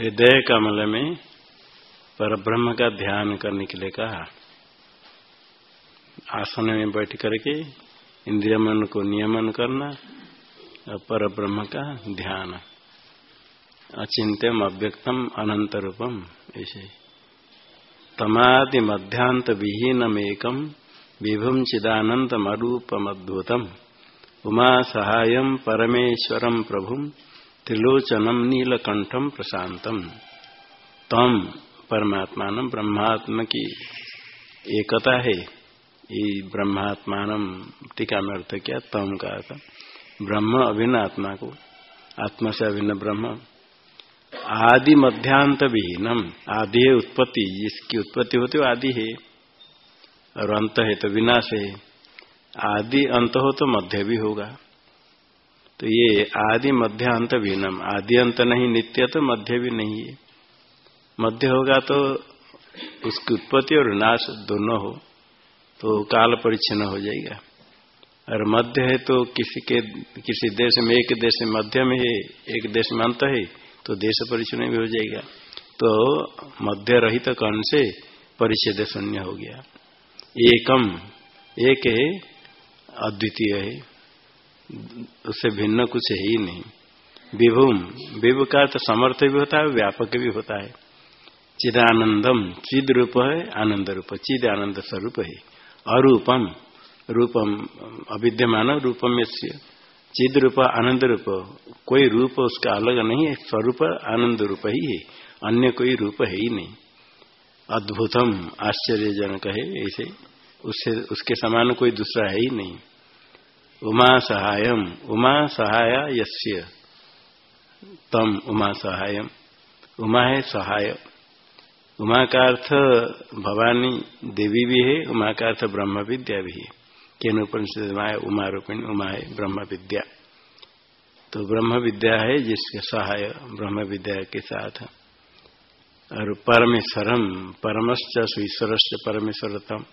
हृदय कमल में पर ब्रह्म का ध्यान करने के लिए कहा। आसन में बैठ करके इंद्रिय मन को नियमन करना और पर ब्रह्म का ध्यान। अचिंत्यम, अव्यक्तम, अनंत रूपम, ऐसे। तमादि मध्यांत विहीनम एकम विभुम चिदानंदम अरूपम अद्भुतम। उमा सहायम परमेश्वरम प्रभुम। त्रिलोचनम नीलकंठम प्रशांतम तम परमात्मान ब्रह्मात्म की एकता है, ये ब्रह्मात्मान टीका में अर्थ क्या तम का अर्थ ब्रह्म अभिन्न आत्मा को, आत्मा से अभिन्न ब्रह्म। आदि मध्यांत विहीनम, आदि है उत्पत्ति, जिसकी उत्पत्ति होती है आदि है। और अंत है तो विनाश है। आदि अंत हो तो मध्य भी होगा। तो ये आदि मध्य अंत भिन्नम आदि अंत नहीं, नित्य तो मध्य भी नहीं है। मध्य होगा तो उसकी उत्पत्ति और नाश दोनों हो तो काल परिच्छिन्न हो जाएगा। और मध्य है तो किसी के, किसी देश में, एक देश में मध्य में है, एक देश में अंत है तो देश परिचन्न भी हो जाएगा। तो मध्य रहित तो कौन से परिच्छेद शून्य हो गया। एकम, एक है, अद्वितीय है। उससे भिन्न कुछ है ही नहीं। विभुम, विभु का तो समर्थ भी होता है, व्यापक भी होता है। चिदानंदम, चिद रूप है, आनंद रूप। चिद आनंद स्वरूप है। अरूपम, रूपम, अविद्यमान रूपम चिद रूप, आनंद रूप। कोई रूप उसका अलग नहीं है, स्वरूप आनंद रूप ही है। अन्य कोई रूप है ही नहीं। अद्भुतम, आश्चर्यजनक है, ऐसे। उससे, उसके समान कोई दूसरा है ही नहीं। उमा सहायम, उमा सहाय यस्य। तम उमा सहायम। उमा है सहाय उमा का अर्थ भवानी देवी भी है, उमा का अर्थ ब्रह्म विद्या भी है। केन उपनिषद उमा रूपिणी, उमा है ब्रह्म विद्या। तो ब्रह्म विद्या है जिसके सहाय ब्रह्म विद्या के साथ। और परमेश्वरम, परमश्च ईश्वर से परमेश्वरतम।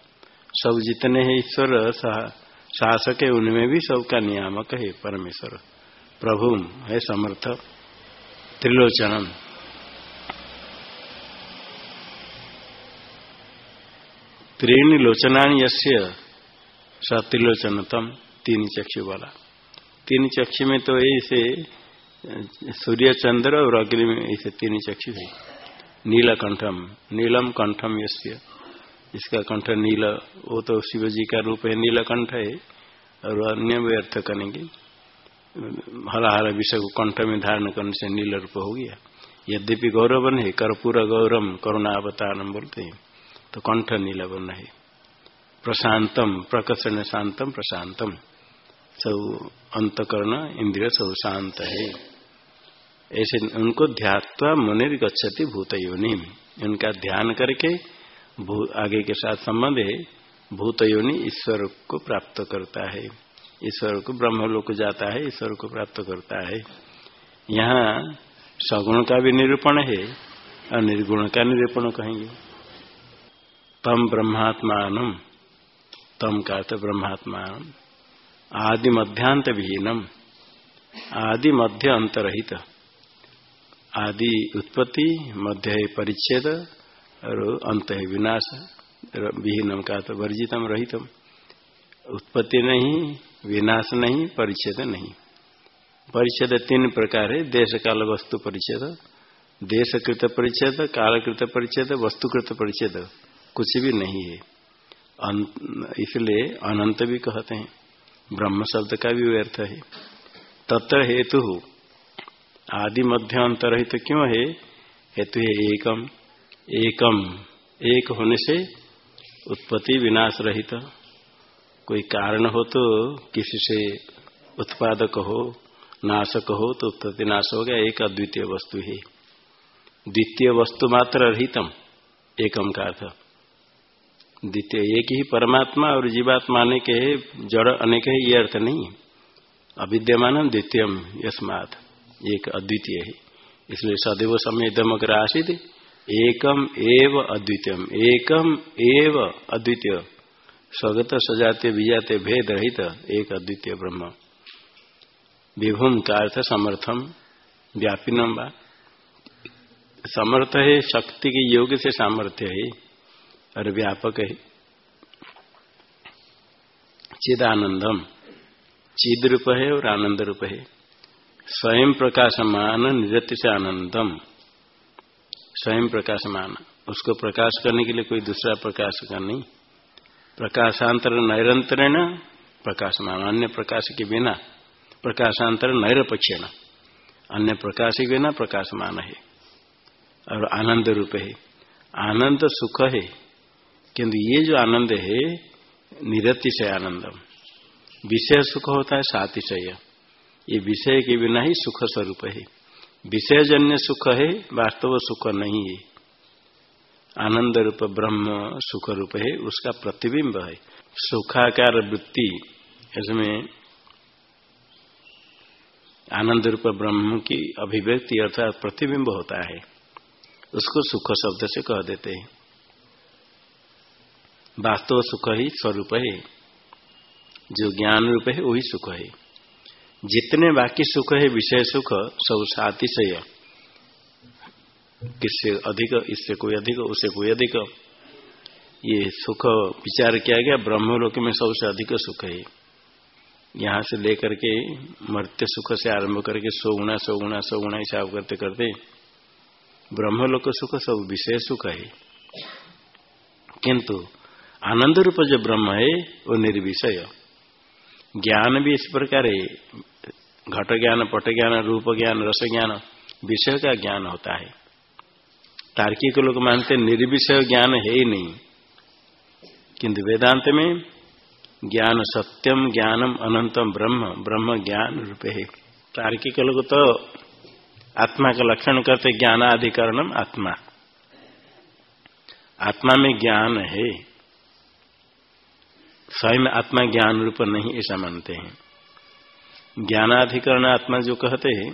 सब जितने हैं ईश्वर शासक है, उनमें भी सबका नियामक है, परमेश्वर। प्रभु है समर्थ। त्रिलोचनम। त्रीन लोचनान यस्य सत्रिलोचनतम तीन चक्षु वाला। तीन चक्षु में तो ऐसे, सूर्य, चंद्र और अग्नि में ऐसे तीन चक्षु है। नीलकंठम। नीलम कंठम यस्य। इसका कंठ नील, वो तो शिव जी का रूप है नीलकंठ है, और अन्य भी अर्थ करेंगे। हरा हरा विषय को कंठ में धारण करने से नील रूप हो गया। यद्यपि गौरवन है, कर्पूर गौरम करुणा अवतारम बोलते हैं तो कंठ नील बन है। प्रशांतम, प्रकर्षण शांतम, प्रशांतम। सब अंतकरण इंद्रिय सब शांत है। ऐसे उनको ध्यात्वा मुनिर गच्छति भूत योनि उनका ध्यान करके आगे के साथ संबंध है भूत योनि ईश्वर को प्राप्त करता है। ईश्वर को ब्रह्म लोक जाता है, ईश्वर को प्राप्त करता है। यहाँ सगुण का भी निरूपण है और निर्गुण का निरूपण कहेंगे। तम ब्रह्मात्मान तम का तो ब्रह्मात्मान आदि मध्यांत विहीनम, आदि मध्य अंतरहित, आदि उत्पत्ति, मध्य परिच्छेद और अंत है विनाश विहीनम का तो वर्जितम रहितम। उत्पत्ति नहीं, विनाश नहीं, परिच्छेद नहीं। परिच्छेद तीन प्रकार है। देश काल वस्तु परिच्छेद, देशकृत परिच्छेद, कालकृत परिच्छेद, वस्तुकृत परिच्छेद। कुछ भी नहीं है। इसलिए अनंत भी कहते हैं। ब्रह्म शब्द का भी व्यर्थ है। तत्र हेतु आदि मध्य अंतरहित तो क्यों है? हेतु है एकम। एकम। एक होने से उत्पत्ति विनाश रहित कोई कारण हो तो किसी से उत्पादक हो, नाशक हो तो उत्पत्ति नाश हो गया, एक अद्वितीय वस्तु है। द्वितीय वस्तु मात्र रहितम, एकम का अर्थ। द्वितीय एक ही परमात्मा और जीवात्मा अनेक है जड़ अनेक है ये अर्थ नहीं अविद्यमान द्वितीयम यस्मात, एक अद्वितीय है। इसलिए सदैव समय दमग्र आशित एकम एव अद्वितीयम। एकम एव अद्वितीय। स्वगत सजाते विजाते भेद रहित एक अद्वितीय ब्रह्म। विभुम का अर्थ समर्थम, व्यापिनम समर्थ है, शक्ति के योग से सामर्थ्य है, और व्यापक है। चिदानंदम, चिद रूप है और आनंद रूप है। स्वयं प्रकाशमान निरति से आनंदम। स्वयं प्रकाशमान। उसको प्रकाश करने के लिए कोई दूसरा प्रकाश का नहीं। प्रकाशांतर नैरंतरण प्रकाशमान, अन्य प्रकाश के बिना। प्रकाशांतर नैरपक्षण। अन्य प्रकाश के बिना प्रकाशमान है। और आनंद रूप है। आनंद सुख है। किंतु ये जो आनंद है निरतिशय आनंद विषय सुख होता है, सातिशय। ये विषय के बिना ही सुख स्वरूप है। विषयजन्य सुख है, वास्तव सुख नहीं है। आनंद रूप, ब्रह्म सुख रूप है, उसका प्रतिबिंब है। सुखाकार वृत्ति, इसमें आनंद रूप, ब्रह्म की अभिव्यक्ति अर्थात प्रतिबिंब होता है। उसको सुख शब्द से कह देते हैं। वास्तव सुख ही स्वरूप है। जो ज्ञान रूप है, वही सुख है। जितने बाकी सुख है, विषय सुख, सब सातिशय किससे अधिक, इससे कोई अधिक, उससे कोई अधिक। ये सुख विचार किया गया, ब्रह्मलोक में सबसे अधिक सुख है। यहाँ से लेकर के मर्त्य सुख से आरंभ करके सौ गुणा सौ गुणा सौ गुणा हिसाब करते करते ब्रह्मलोक सुख सब विषय सुख है। किंतु आनंद रूप जो ब्रह्म है, वो निर्विषय। ज्ञान भी इस प्रकार है घट ज्ञान पट ज्ञान रूप ज्ञान रस ज्ञान विषय का ज्ञान होता है। तार्किक लोग मानते निर्विषय ज्ञान है ही नहीं। किंतु वेदांत में ज्ञान सत्यम, ज्ञानम अनंतम ब्रह्म ब्रह्म ज्ञान रूप है। तार्किक लोग तो आत्मा का लक्षण करते, ज्ञानाधिकरणम आत्मा। आत्मा में ज्ञान है। स्वयं आत्मा ज्ञान रूप नहीं ऐसा मानते हैं। ज्ञानाधिकरण आत्मा जो कहते हैं,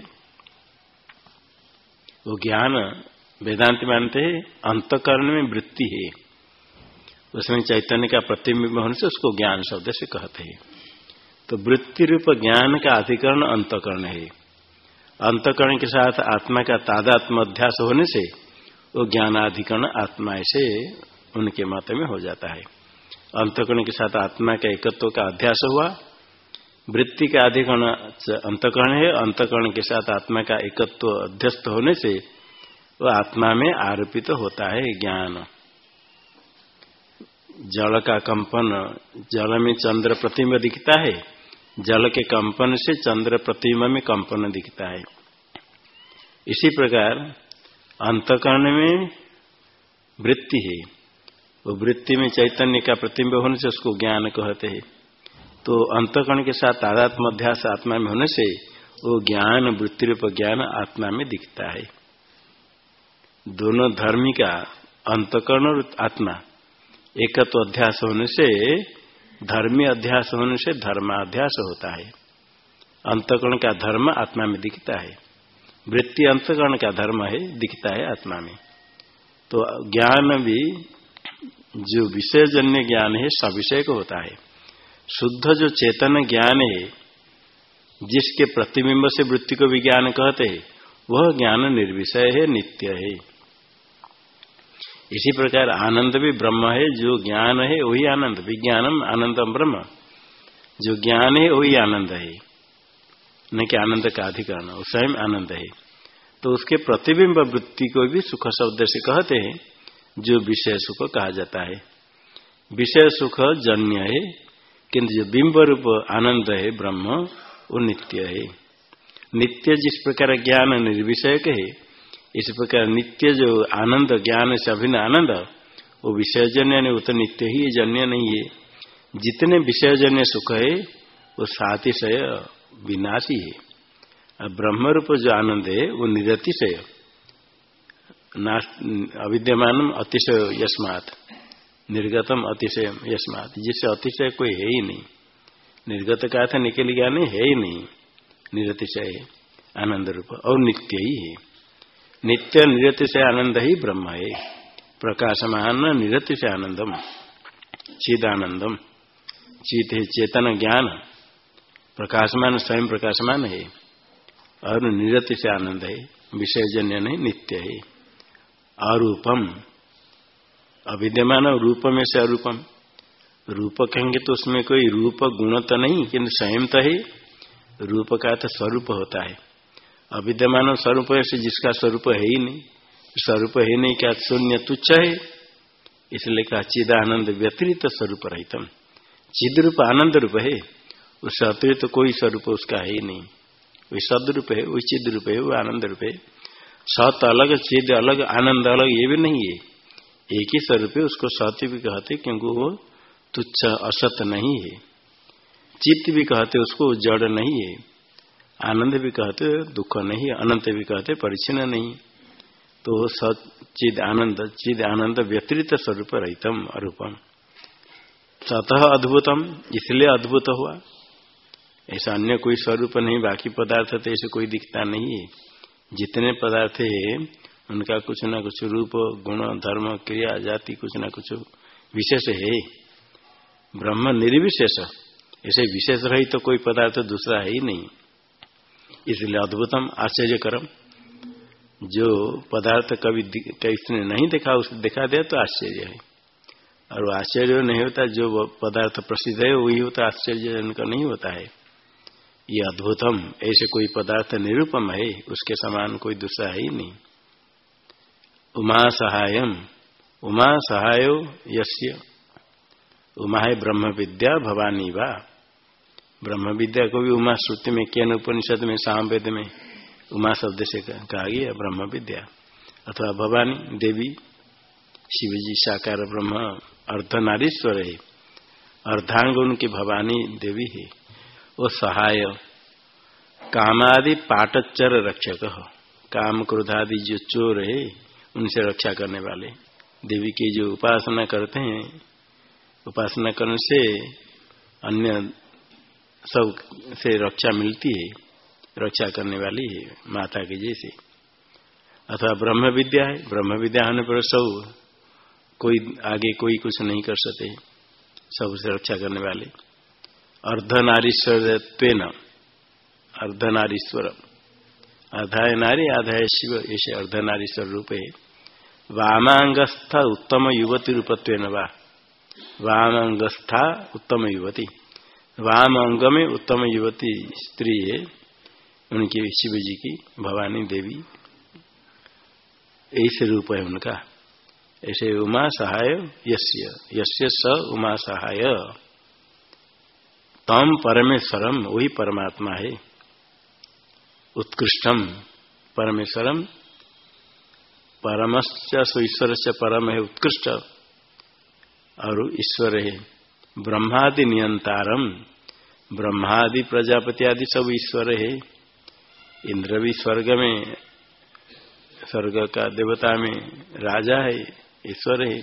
वो ज्ञान वेदांत मानते हैं, अंतकरण में वृत्ति है। उसमें चैतन्य का प्रतिबिंब होने से उसको ज्ञान शब्द से कहते हैं। तो वृत्ति रूप ज्ञान का अधिकरण अंतकरण है। अंतकरण के साथ आत्मा का तादात्म अध्यास होने से, वो ज्ञानाधिकरण आत्मा ऐसे उनके मत में हो जाता है। अंतकरण के साथ आत्मा का एकत्व का अध्यास हुआ वृत्ति का अधिकरण अंतकरण है। अंतकरण के साथ आत्मा का एकत्व अध्यस्त होने से वो आत्मा में आरोपित तो होता है ज्ञान। जल का कंपन, जल में चंद्र प्रतिम्ब दिखता है। जल के कंपन से चंद्र प्रतिमा में कंपन दिखता है। इसी प्रकार अंतकरण में वृत्ति है। वो वृत्ति में चैतन्य का प्रतिम्ब होने से उसको ज्ञान कहते हैं। तो अंतकरण के साथ आध्यात्म अध्यास आत्मा में होने से वो ज्ञान वृत्ति रूप ज्ञान आत्मा में दिखता है। दोनों धर्मी का अंतकरण और आत्मा एकत्व अध्यास होने से, धर्मी अध्यास होने से धर्माध्यास होता है। अंतकरण का धर्म आत्मा में दिखता है। वृत्ति अंतकरण का धर्म है, दिखता है आत्मा में। तो ज्ञान भी जो विषयजन्य ज्ञान है, सविषय को होता है। शुद्ध जो चेतन ज्ञान है, जिसके प्रतिबिंब से वृत्ति को विज्ञान कहते हैं, वह ज्ञान निर्विषय है, नित्य है। इसी प्रकार आनंद भी ब्रह्म है, जो ज्ञान है, वही आनंद। विज्ञानम आनंदम ब्रह्म। जो ज्ञान है, वही आनंद है। न कि आनंद का अधिकरण स्वयं आनंद है। तो उसके प्रतिबिंब वृत्ति को भी सुख शब्द से कहते हैं, जो विषय सुख कहा जाता है। विषय सुख जन्य है किंतु जो बिंब रूप आनंद है, ब्रह्म, वो नित्य है। नित्य जिस प्रकार ज्ञान निर्विषय है, इस प्रकार नित्य जो आनंद, ज्ञान से अभिन्न आनंद, वो विषयजन्य नहीं, वो तो नित्य ही जन्य नहीं है। जितने विषयजन्य सुख है, वो सातिशय विनाशी है। और ब्रह्म रूप जो आनंद है, वो निरतिशय। अविद्यमान अतिशय यस्मात। निर्गतम अतिशय यस्मात। जिससे अतिशय कोई है ही नहीं। निर्गत का था निकल गया नहीं, है ही नहीं। निरतिशय आनंद रूप। और नित्य ही है। नित्य निरति से आनंद ही ब्रह्म है। प्रकाशमान निरति से आनंदम, चिदानंदम। चित है चेतन ज्ञान। प्रकाशमान, स्वयं प्रकाशमान है। और निरति से आनंद है। विषयजन्य नहीं, नित्य है। अरूपम अविद्यमान रूप में से अरूपम। रूप कहेंगे तो उसमें कोई रूप गुण तो नहीं किन्तु स्वयं तो है। रूप का तो स्वरूप होता है। अविद्यमान स्वरूप से जिसका स्वरूप है ही नहीं। स्वरूप है नहीं क्या शून्य तुच्छ है? इसलिए कहा चिद आनंद व्यतिरिक्त स्वरूप रहितम। चिद रूप आनंद रूप है। उससे अतिरिक्त तो कोई स्वरूप उसका है ही नहीं। वही सदरूप है, वही चिद रूप है वो आनंद रूप है। सत अलग, चिद अलग, आनंद अलग, ये भी नहीं है। एक ही स्वरूप है उसको सत्य भी कहते, क्योंकि वो तुच्छ, असत नहीं है। चित्त भी कहते, उसको जड़ नहीं है। आनंद भी कहते, दुख नहीं अनंत भी कहते परिचिन नहीं। तो सचिद आनंद, चिद आनंद व्यतिरिक्त स्वरूप रहितम अरूपम। सतह अद्भुतम, इसलिए अद्भुत हुआ। ऐसा अन्य कोई स्वरूप नहीं, बाकी पदार्थ तो ऐसे कोई दिखता नहीं है। जितने पदार्थ है उनका कुछ ना कुछ रूप, गुण, धर्म, क्रिया, जाति कुछ ना कुछ विशेष है ब्रह्म निर्विशेष। ऐसे विशेष रही तो कोई पदार्थ तो दूसरा है ही नहीं। इसलिए अद्भुतम, आश्चर्यकरम। जो पदार्थ कभी किसने नहीं देखा, उसे देखा दिया तो आश्चर्य है। और आश्चर्य नहीं होता, जो पदार्थ प्रसिद्ध है, वही होता आश्चर्य उनका नहीं होता है। ये अद्भुतम, ऐसे कोई पदार्थ निरूपम है, उसके समान कोई दूसरा है ही नहीं। उमा सहायम उमा सहाय यस्य। उमा है ब्रह्म विद्या भवानी वा। ब्रह्म विद्या को भी उमा श्रुति में केन उपनिषद में सामवेद में, उमा शब्द से कहा गया ब्रह्म विद्या अथवा भवानी, देवी शिव जी साकार ब्रह्म, अर्धनारीश्वर है। अर्धांग उनकी भवानी, देवी है। वो सहाय। कामादि पाटचर रक्षक। काम क्रोधादि जो चोर है उनसे रक्षा करने वाले। देवी की जो उपासना करते हैं, उपासना करने से अन्य सबसे रक्षा मिलती है, रक्षा करने वाली है माता के जैसे। अथवा ब्रह्म विद्या है, ब्रह्म विद्या होने पर सब कोई आगे कोई कुछ नहीं कर सकते सबसे रक्षा करने वाले। अर्धनारीश्वर अर्धनारीश्वर आधाय नारी, आधाय शिव, ऐसे अर्धनारीश्वर रूप है। वामांगस्था उत्तम युवती रूपत्व वामांगस्था उत्तम युवती। वाम अंग में उत्तम युवती स्त्री है उनकी शिव जी की भवानी देवी। ऐसे रूप है उनका। ऐसे उमा सहाय यस्य। यस्य स उमा सहाय। तम परमेश्वरम, वही परमात्मा है। उत्कृष्टम परमेश्वरम। परमश्च ईश्वर से परम है, उत्कृष्ट। और ईश्वर है। ब्रह्मादि नियंतारम। ब्रह्मादि प्रजापति आदि सब ईश्वर है। इंद्र भी स्वर्ग में, स्वर्ग का देवता में राजा है, ईश्वर है।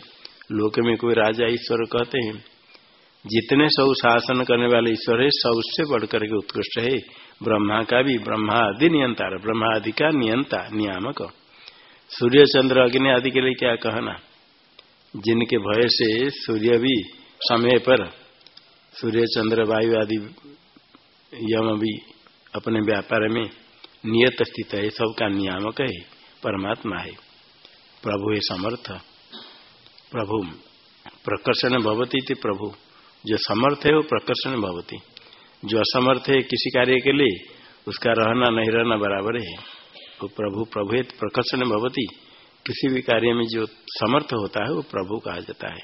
लोक में कोई राजा ईश्वर कहते हैं। जितने सब शासन करने वाले ईश्वर है सबसे बढ़कर के उत्कृष्ट है। ब्रह्मा का भी ब्रह्मा आदि नियंता ब्रह्मा आदि का नियंता, नियामक। सूर्य चंद्र अग्नि आदि के लिए क्या कहना? जिनके भय से सूर्य भी समय पर सूर्य चंद्र वायु आदि यम भी अपने व्यापार में नियत स्थित है, सबका नियामक है, परमात्मा है। प्रभु है समर्थ। प्रभु प्रकर्षण भवती थी प्रभु। जो समर्थ है वो प्रकर्षण भवती। जो असमर्थ है किसी कार्य के लिए, उसका रहना नहीं रहना बराबर है। वो प्रभु प्रभु है प्रकर्षण भवती किसी भी कार्य में जो समर्थ होता है, वो प्रभु कहा जाता है।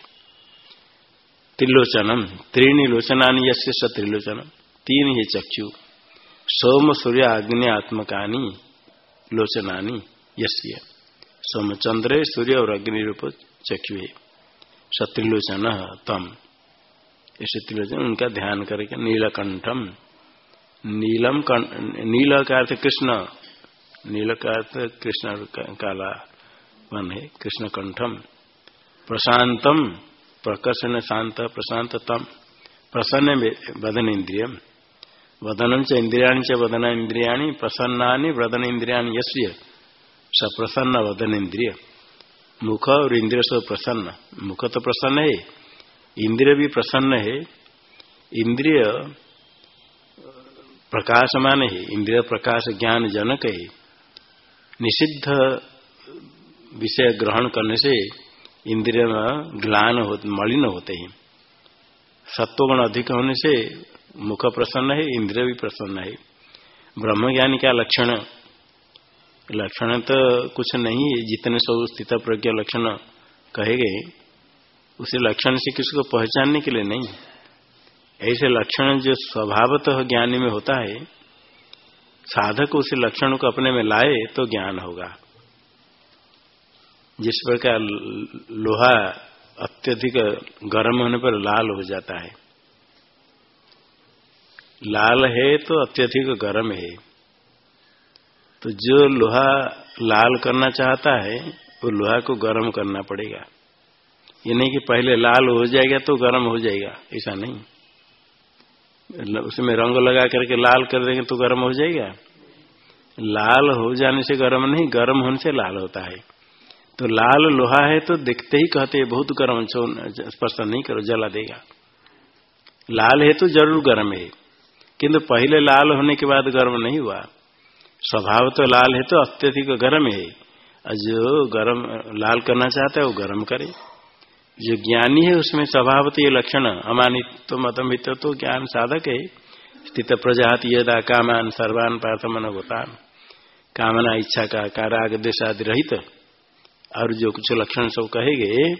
त्रिलोचनम, त्रीणी लोचनानी यश त्रिलोचनम, तीन ही चक्षु। सोम सूर्य अग्नि आत्मकानी, लोचनानी यश्य सोम चंद्र सूर्य और अग्नि रूप चक्षु है सत्रिलोचन तम। ऐसे त्रिलोचन उनका ध्यान करके नीलकंठम। नीलम नील का अर्थ कृष्ण। नील का कृष्ण काला वन है कृष्ण कंठम प्रशांतम, प्रकर्षण शांत प्रशांत तम प्रसन्न बदन इंद्रियम वदन च इंद्रिया च वदन इंद्रिया प्रसन्ना वदन इंद्रिया यश्य स प्रसन्न वदन इंद्रिय मुख और इंद्रिय सब प्रसन्न। मुख तो प्रसन्न है इंद्रिय भी प्रसन्न है। इंद्रिय प्रकाशमान है इंद्रिय प्रकाश ज्ञान जनक है। निषिद्ध विषय ग्रहण करने से इंद्रिय ग्लान हो, मलिन होते हैं। सत्वगुण अधिक होने से मुख प्रसन्न है, इंद्रिय भी प्रसन्न है। ब्रह्म ज्ञानी का लक्षण? लक्षण तो कुछ नहीं है, जितने सब स्थित प्रज्ञा लक्षण कहे गए, उसे लक्षण से किसी को पहचानने के लिए नहीं ऐसे लक्षण जो स्वभावतः ज्ञानी में होता है साधक उस लक्षण को अपने में लाए तो ज्ञान होगा। जिस प्रकार लोहा अत्यधिक गर्म होने पर लाल हो जाता है। लाल है तो अत्यधिक गर्म है। तो जो लोहा लाल करना चाहता है, वो लोहा को गर्म करना पड़ेगा। ये नहीं कि पहले लाल हो जाएगा तो गर्म हो जाएगा, ऐसा नहीं। उसमें रंग लगा करके लाल कर देंगे तो गर्म हो जाएगा। लाल हो जाने से गर्म नहीं, गर्म होने से लाल होता है। तो लाल लोहा है तो देखते ही कहते हैं, बहुत गर्म स्पर्श नहीं करो, जला देगा। लाल है तो ज़रूर गर्म है, किंतु पहले लाल होने के बाद गर्म नहीं हुआ। स्वभाव तो लाल है तो अत्यधिक गर्म है। जो गर्म, लाल करना चाहता है, वो गर्म करे। जो ज्ञानी है, उसमें स्वभाव तो ये लक्षण अमानित तो मतम तो ज्ञान साधक है। स्थित प्रजाति यदा कामान सर्वान पार्थमन गोतान कामना, इच्छा का काराग, देशादि रहित। और जो कुछ लक्षण सब कहेगे,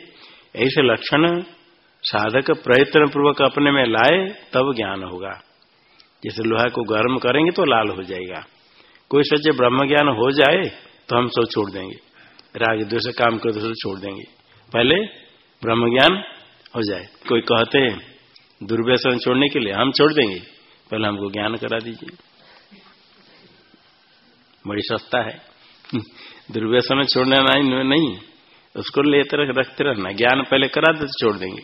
ऐसे लक्षण साधक प्रयत्न पूर्वक अपने में लाए, तब ज्ञान होगा। जैसे लोहा को गर्म करेंगे तो लाल हो जाएगा। कोई सोचे ब्रह्म ज्ञान हो जाए तो हम सब छोड़ देंगे। राग, द्वेष, काम कर छोड़ देंगे। पहले ब्रह्म ज्ञान हो जाए। कोई कहते हैं, दुर्व्यसन छोड़ने के लिए हम छोड़ देंगे, पहले हमको ज्ञान करा दीजिए। बड़ी सस्ता है। दुर्व्यसन छोड़ना नहीं नहीं, उसको लेते रख रखते रहना। ज्ञान पहले करा दे तो छोड़ देंगे।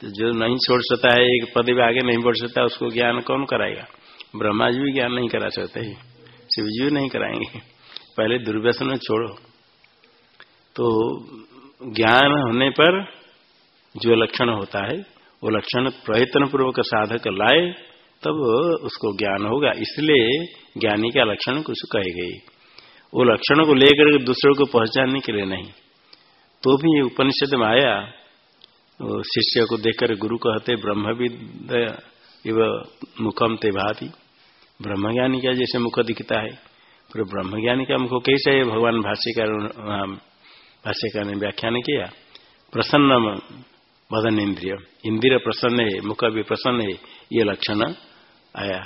तो जो नहीं छोड़ सकता है, एक पद भी आगे नहीं बढ़ सकता, उसको ज्ञान कौन कराएगा? ब्रह्मा जी भी ज्ञान नहीं करा सकते। शिव जी भी नहीं कराएँगे। पहले दुर्व्यसन छोड़ो। तो ज्ञान होने पर जो लक्षण होता है, वो लक्षण प्रयत्न पूर्वक साधक लाए, तब उसको ज्ञान होगा। इसलिए ज्ञानी का लक्षण कुछ कहे गई वो लक्षणों को लेकर दूसरों को पहचानने के लिए नहीं। तो भी उपनिषद में आया शिष्य को देखकर गुरु कहते ब्रह्म इव मुखम ते भाती। ब्रह्मज्ञानी का जैसे मुख दिखता है फिर ब्रह्मज्ञानी का मुख कैसे है? भगवान भाष्यकार भाष्यकार ने व्याख्यान किया। प्रसन्न वदन इंद्रिय इंद्रिय प्रसन्न है मुख भी प्रसन्न है ये लक्षण आया।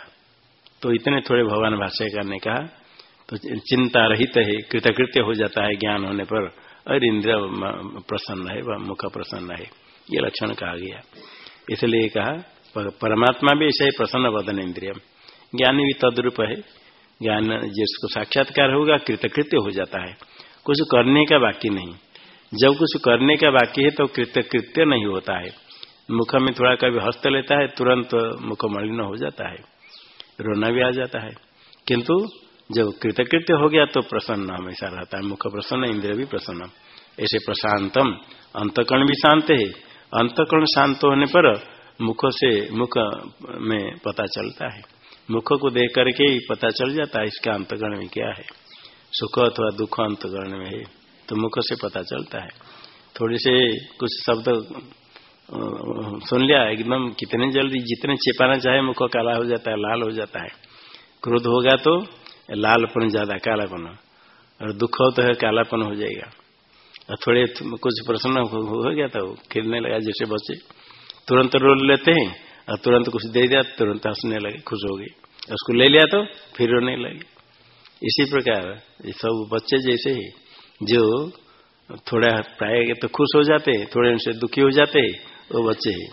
तो इतने थोड़े भगवान भाष्यकार ने कहा तो चिंता रहित है, कृतकृत्य हो जाता है ज्ञान होने पर, और इंद्र प्रसन्न है मुख प्रसन्न है। ये लक्षण कहा गया। इसलिए कहा परमात्मा भी ऐसा ही प्रसन्न वदन इंद्रिय ज्ञानी भी तद्रूप है। ज्ञान जिसको साक्षात्कार होगा, कृतकृत्य हो जाता है। कुछ करने का बाकी नहीं। जब कुछ करने का बाकी है तो कृतकृत्य नहीं होता है। मुख में थोड़ा कभी हस्त लेता है, तुरंत मुख मलिन हो जाता है। रोना भी आ जाता है। किंतु जब कृतकृत्य हो गया तो प्रसन्न हमेशा रहता है। मुख प्रसन्न इंद्र भी प्रसन्न। ऐसे प्रशांतम, अंतकर्ण भी शांत है। अंतकर्ण शांत होने पर मुख से, मुख में पता चलता है। मुख को देख करके ही पता चल जाता है, इसका अंतकर्ण में क्या है। सुख अथवा दुख अंतकर्ण में है तो मुख से पता चलता है। थोड़ी से कुछ शब्द सुन लिया, एकदम कितने जल्दी जितने छिपाना चाहे मुख काला हो जाता है, लाल हो जाता है। क्रोध होगा तो लालपन ज़्यादा, कालापन। और दुख हो तो है, कालापन हो जाएगा। और थोड़े कुछ प्रसन्न हो गया वो खेलने लगा, जैसे बच्चे। तुरंत रोल लेते हैं, और तुरंत कुछ दे दिया, तुरंत हंसने लगे, खुश हो गए। उसको ले लिया तो फिर रोने लगे। इसी प्रकार सब बच्चे जैसे ही, जो थोड़ा प्राय तो खुश हो जाते हैं, थोड़े उनसे दुखी हो जाते हैं, वो बच्चे ही।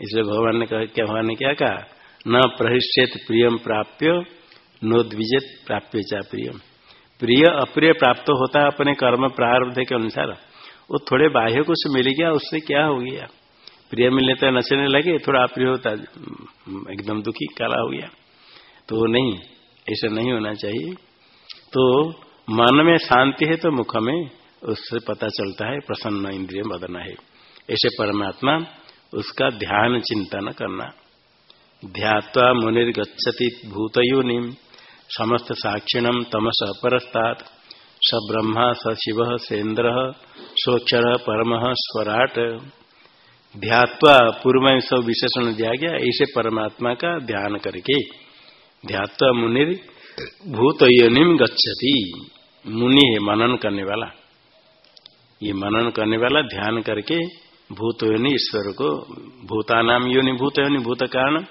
इसलिए भगवान ने कहा, क्या भगवान ने क्या कहा? न प्रहिष्यत प्रियम प्राप्य नोद्विजेत प्राप्य चा प्रियम प्रिय अप्रिय प्राप्त होता है अपने कर्म प्रारब्ध के अनुसार। वो थोड़े बाह्य कुछ मिल गया, उससे क्या हो गया? प्रिय मिलने तो नचने लगे, थोड़ा अप्रिय होता, एकदम दुखी, काला हो गया। तो नहीं, ऐसा नहीं होना चाहिए। तो मन में शांति है तो मुख में, उससे पता चलता है प्रसन्न इंद्रिय बदना है। ऐसे परमात्मा, उसका ध्यान चिंतन करना। ध्यात्वा मुनिर्गछति भूतयोनिम, समस्त साक्षिणम तमस अपरस्तात। स ब्रह्मा स शिव सेन्द्र सोक्षर परम, स्वराट। ध्यात्वा पूर्व सब विशेषण दिया गया, ऐसे परमात्मा का ध्यान करके। ध्यात्वा मुनि भूत योनिम गच्छति। मुनि है मनन करने वाला। ये मनन करने वाला ध्यान करके भूत योनि ईश्वर को भूतानाम योनि भूत योनि भूत कारण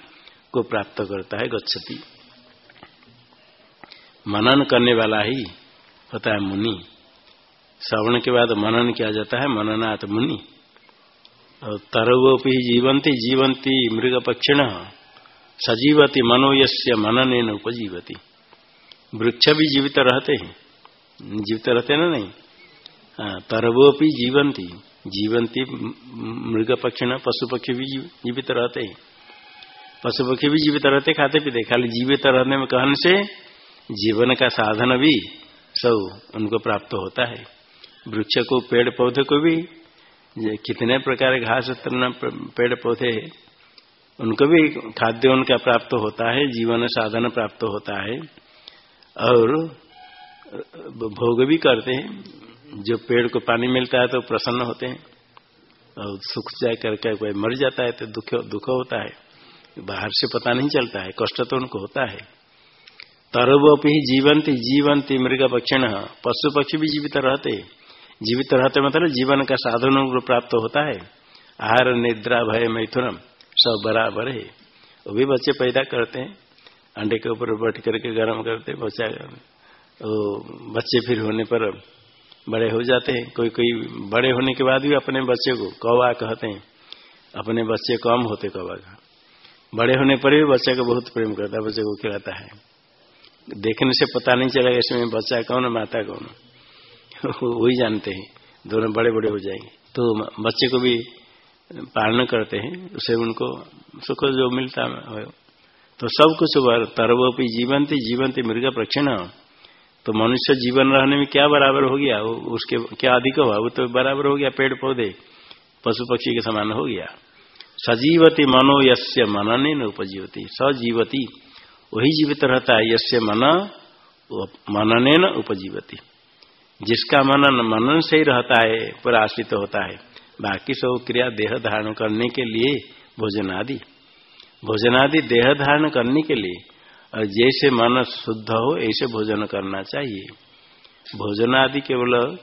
को प्राप्त करता है, गच्छति। मनन करने वाला ही होता है मुनि। श्रवण के बाद मनन किया जाता है, मननाथ मुनि। और जीवंती जीवंती मृग पक्षिण सजीवती मनोयस्य मनन उपजीवती। वृक्ष भी जीवित रहते हैं। जीवित रहते ना नहीं? हाँ तरवोपी जीवंती जीवंती मृग पक्षिण पशु पक्षी भी जीवित रहते हैं। पशु पक्षी भी जीवित रहते खाते पीते खाली जीवित रहने में कहने से जीवन का साधन भी सब उनको प्राप्त होता है। वृक्ष को, पेड़ पौधे को भी कितने प्रकार घास पेड़ पौधे उनको भी खाद्य उनका प्राप्त होता है, जीवन साधन प्राप्त होता है। और भोग भी करते हैं। जो पेड़ को पानी मिलता है तो प्रसन्न होते हैं। और सुख जाए करके कोई मर जाता है तो दुख दुख होता है। बाहर से पता नहीं चलता है। कष्ट तो उनको होता है। तरबोपी जीवंती जीवंती मृग पक्षिण। पशु पक्षी भी जीवित रहते। जीवित रहते मतलब जीवन का साधन उनको प्राप्त होता है। आहार, निद्रा, भय, मैथुनम सब बराबर है। वो भी बच्चे पैदा करते हैं। अंडे के ऊपर बैठ करके गर्म करते बच्चा वो बच्चे फिर होने पर बड़े हो जाते हैं। कोई कोई बड़े होने के बाद भी अपने बच्चे को कौवा कहते हैं। अपने बच्चे कम होते कौवा का। बड़े होने पर भी बच्चे को बहुत प्रेम करता है, बच्चे को खिलाता है। देखने से पता नहीं चलेगा इसमें बच्चा कौन है, माता कौन वही जानते हैं। दोनों बड़े बड़े हो जाएँगे। तो बच्चे को भी पालन करते हैं। उसे उनको सुख जो मिलता है तो सब कुछ तरवोपी जीवंती जीवंती मृग प्रक्षण। तो मनुष्य जीवन रहने में क्या बराबर हो गया? उसके, क्या अधिक हुआ? वो तो बराबर हो गया पेड़ पौधे पशु पक्षी के समान हो गया। सजीवती मनो यस्य मनने न उपजीवती। सजीवती, वही जीवित रहता है यसे मन मनने न उपजीवती। जिसका मनन मनन से ही रहता है पूरा आश्रित होता है। बाकी सब क्रिया देह धारण करने के लिए भोजन आदि भोजन आदि देह धारण करने के लिए, और जैसे मन शुद्ध हो, ऐसे भोजन करना चाहिए। भोजन आदि केवल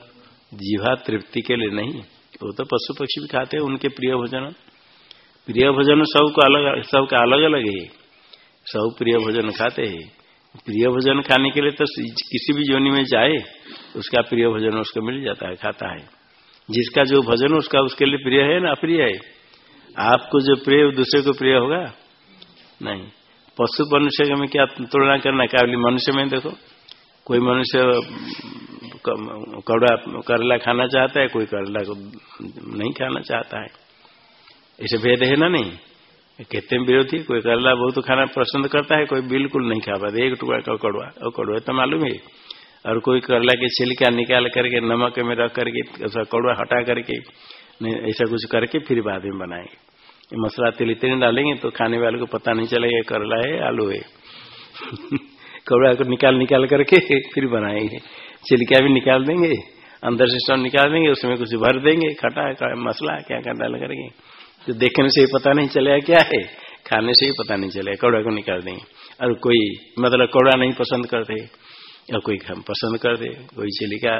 जीवा तृप्ति के लिए नहीं, वो तो पशु पक्षी भी खाते हैं, उनके प्रिय भोजन। प्रिय भोजन सबको अलग, सबका अलग अलग है। सब प्रिय भोजन खाते हैं। प्रिय भोजन खाने के लिए तो किसी भी जोनी में जाए, उसका प्रिय भोजन उसको मिल जाता है, खाता है। जिसका जो भोजन, उसका उसके लिए प्रिय है ना अप्रिय है? आपको जो प्रिय, दूसरे को प्रिय होगा? नहीं। पशु मनुष्य में क्या तुलना करना है? क्या मनुष्य में देखो। कोई मनुष्य कौड़ा करेला खाना चाहता है, कोई करेला को नहीं खाना चाहता है। ऐसे भेद है ना नहीं? कहते हैं विरोधी, कोई करेला बहुत खाना पसंद करता है, कोई बिल्कुल नहीं खा पाता। एक टुकड़ा का कड़वा और कड़वा तो मालूम है। और कोई करेला के छिलका निकाल करके, नमक में रख करके कड़वा हटा करके ऐसा कुछ करके फिर बाद में बनाएँगे। मसला तेल इतने डालेंगे तो खाने वाले को पता नहीं चलेगा, करला है, आलू है। कौड़ा को निकाल निकाल करके फिर बनाएँगे। छिलका भी निकाल देंगे, अंदर से सब निकाल देंगे, उसमें कुछ भर देंगे, खटा मसला, क्या क्या डाल करेंगे। तो देखने से ही पता नहीं चलेगा क्या है, खाने से ही पता नहीं चलेगा कौड़ा को निकाल देंगे। और कोई मतलब कौड़ा नहीं पसंद करते और कोई पसंद कर दे कोई छिलिका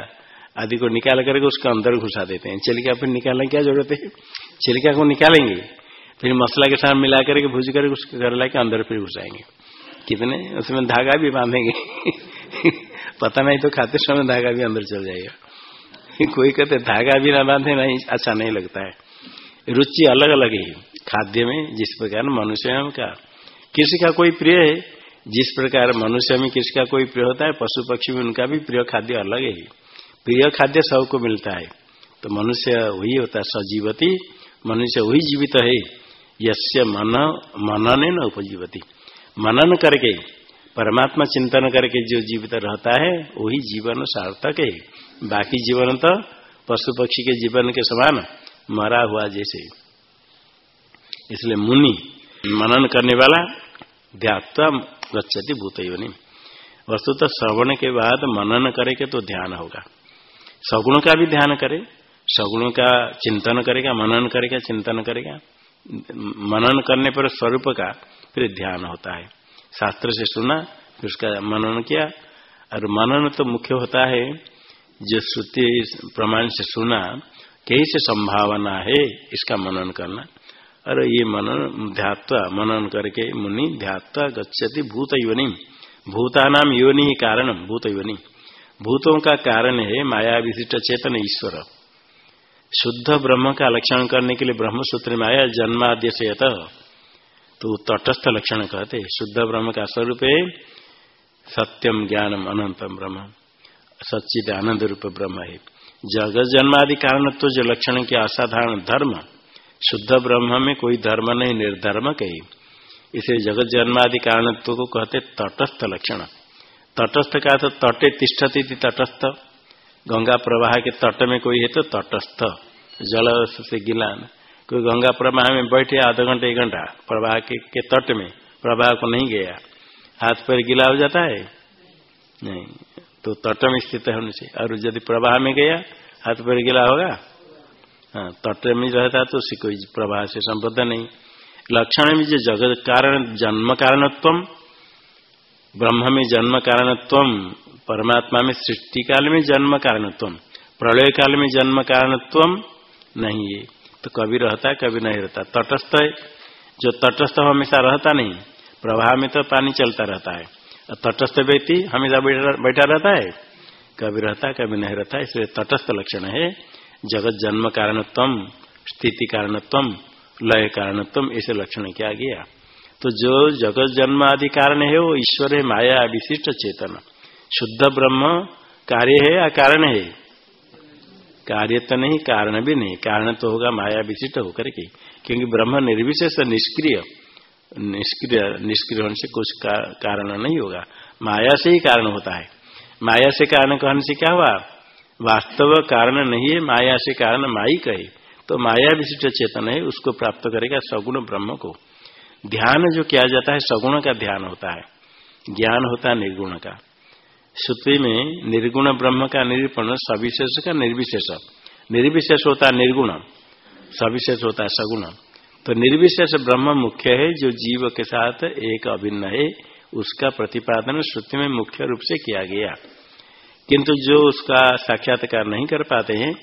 आदि को निकाल करके उसका अंदर घुसा देते हैं। छिलिका फिर निकालने क्या ज़रूरत है? छिलिका को निकालेंगे फिर मसला के साथ मिला करके भूज करके उसके करेला के अंदर फिर घुसाएँगे। कितने? उसमें धागा भी बांधेंगे। पता नहीं तो खाते समय धागा भी अंदर चल जाएगा। कोई कहते धागा भी ना बांधे, नहीं अच्छा नहीं लगता है। रुचि अलग अलग है। खाद्य में जिस प्रकार मनुष्य का, किसी का कोई प्रिय है, जिस प्रकार मनुष्य में किसी का कोई प्रिय होता है, पशु पक्षी में उनका भी प्रिय खाद्य अलग है। प्रिय खाद्य सबको मिलता है। तो मनुष्य वही होता है, सजीवती। मनुष्य वही जीवित है। यस्य मन मनन न उपजीवती। मनन करके, परमात्मा चिंतन करके जो जीवित रहता है, वही जीवन सार्थक है। बाकी जीवन तो पशु पक्षी के जीवन के समान मरा हुआ जैसे। इसलिए मुनि मनन करने वाला ध्यात्वा गच्छति भूत वस्तु तो श्रवण के बाद मनन करेगा तो ध्यान होगा। सगुण का भी ध्यान करे, सगुण का चिंतन करेगा, मनन करेगा, चिंतन करेगा। मनन करने पर स्वरूप का फिर ध्यान होता है। शास्त्र से सुना, फिर उसका मनन किया। और मनन तो मुख्य होता है, जो श्रुति प्रमाण से सुना कहीं से संभावना है इसका मनन करना। और ये मनन, ध्यात्वा, मनन करके मुनि, ध्यात्वा गच्छति भूत योनि भूतानाम योनि ही कारण भूत योनि भूतों का कारण है माया विशिष्ट चेतन ईश्वर। शुद्ध ब्रह्म का लक्षण करने के लिए ब्रह्म सूत्र में आया जन्माद्य से तो तटस्थ लक्षण कहते शुद्ध ब्रह्म का स्वरूप है सत्यम ज्ञानम अनंतम ब्रह्म। सच्चिद आनंद रूप ब्रह्म है। जगत जन्मादि कारण तो जो लक्षण के असाधारण धर्म, शुद्ध ब्रह्म में कोई धर्म नहीं, निर्धर्म कही। इसे जगत जन्मादि कारणत्व को कहते तटस्थ लक्षण। तटस्थ का तो तटे तिष्ठती थी तटस्थ। गंगा प्रवाह के तट में कोई है तो तटस्थ। जल से गिलान। कोई गंगा प्रवाह में बैठे आधा घंटे एक घंटा प्रवाह के, के तट में प्रवाह को नहीं गया। हाथ पैर गिला हो जाता है? नहीं। तो तट में स्थित होने से। और यदि प्रवाह में गया हाथ पैर गिला होगा? हाँ तट में रहता तो उसी कोई प्रवाह से संबद्ध नहीं। लक्षण में जो जगत कारण जन्म कारणत्व ब्रह्म में जन्म कारणत्व परमात्मा में सृष्टि काल में जन्म कारणत्व प्रलय काल में जन्म कारणत्व नहीं है। तो कभी रहता है कभी नहीं रहता। तटस्थ है जो तटस्थ हमेशा रहता नहीं, प्रवाह में तो पानी चलता रहता है। तटस्थ व्यक्ति हमेशा बैठा रहता है। कभी रहता है कभी नहीं रहता, इसलिए तटस्थ लक्षण है। जगत जन्म कारणत्व स्थिति कारणत्व लय कारणत्व ऐसे लक्षण किया गया? तो जो जगत जन्म आदि कारण है, वो ईश्वर है, माया, विशिष्ट चेतन। शुद्ध ब्रह्म कार्य है या कारण है? कार्य तो नहीं कारण भी नहीं। कारण तो होगा माया विशिष्ट होकर के। क्योंकि ब्रह्म निर्विशेष निष्क्रिय। निष्क्रिय निष्क्रिय होने से कुछ का, कारण नहीं होगा। माया से ही कारण होता है। माया से कारण कहने से क्या हुआ? वास्तव कारण नहीं है माया से कारण माई कहे। तो माया विशिष्ट चेतन है उसको प्राप्त करेगा सगुण ब्रह्म को। ध्यान जो किया जाता है सगुण का ध्यान होता है। ज्ञान होता है निर्गुण का। श्रुति में निर्गुण ब्रह्म का निरूपण, सविशेष का निर्विशेष। निर्विशेष होता निर्गुण, सविशेष होता है सगुण। तो निर्विशेष ब्रह्म मुख्य है, जो जीव के साथ एक अभिन्न है, उसका प्रतिपादन श्रुति में मुख्य रूप से किया गया। किंतु जो उसका साक्षात्कार नहीं कर पाते हैं,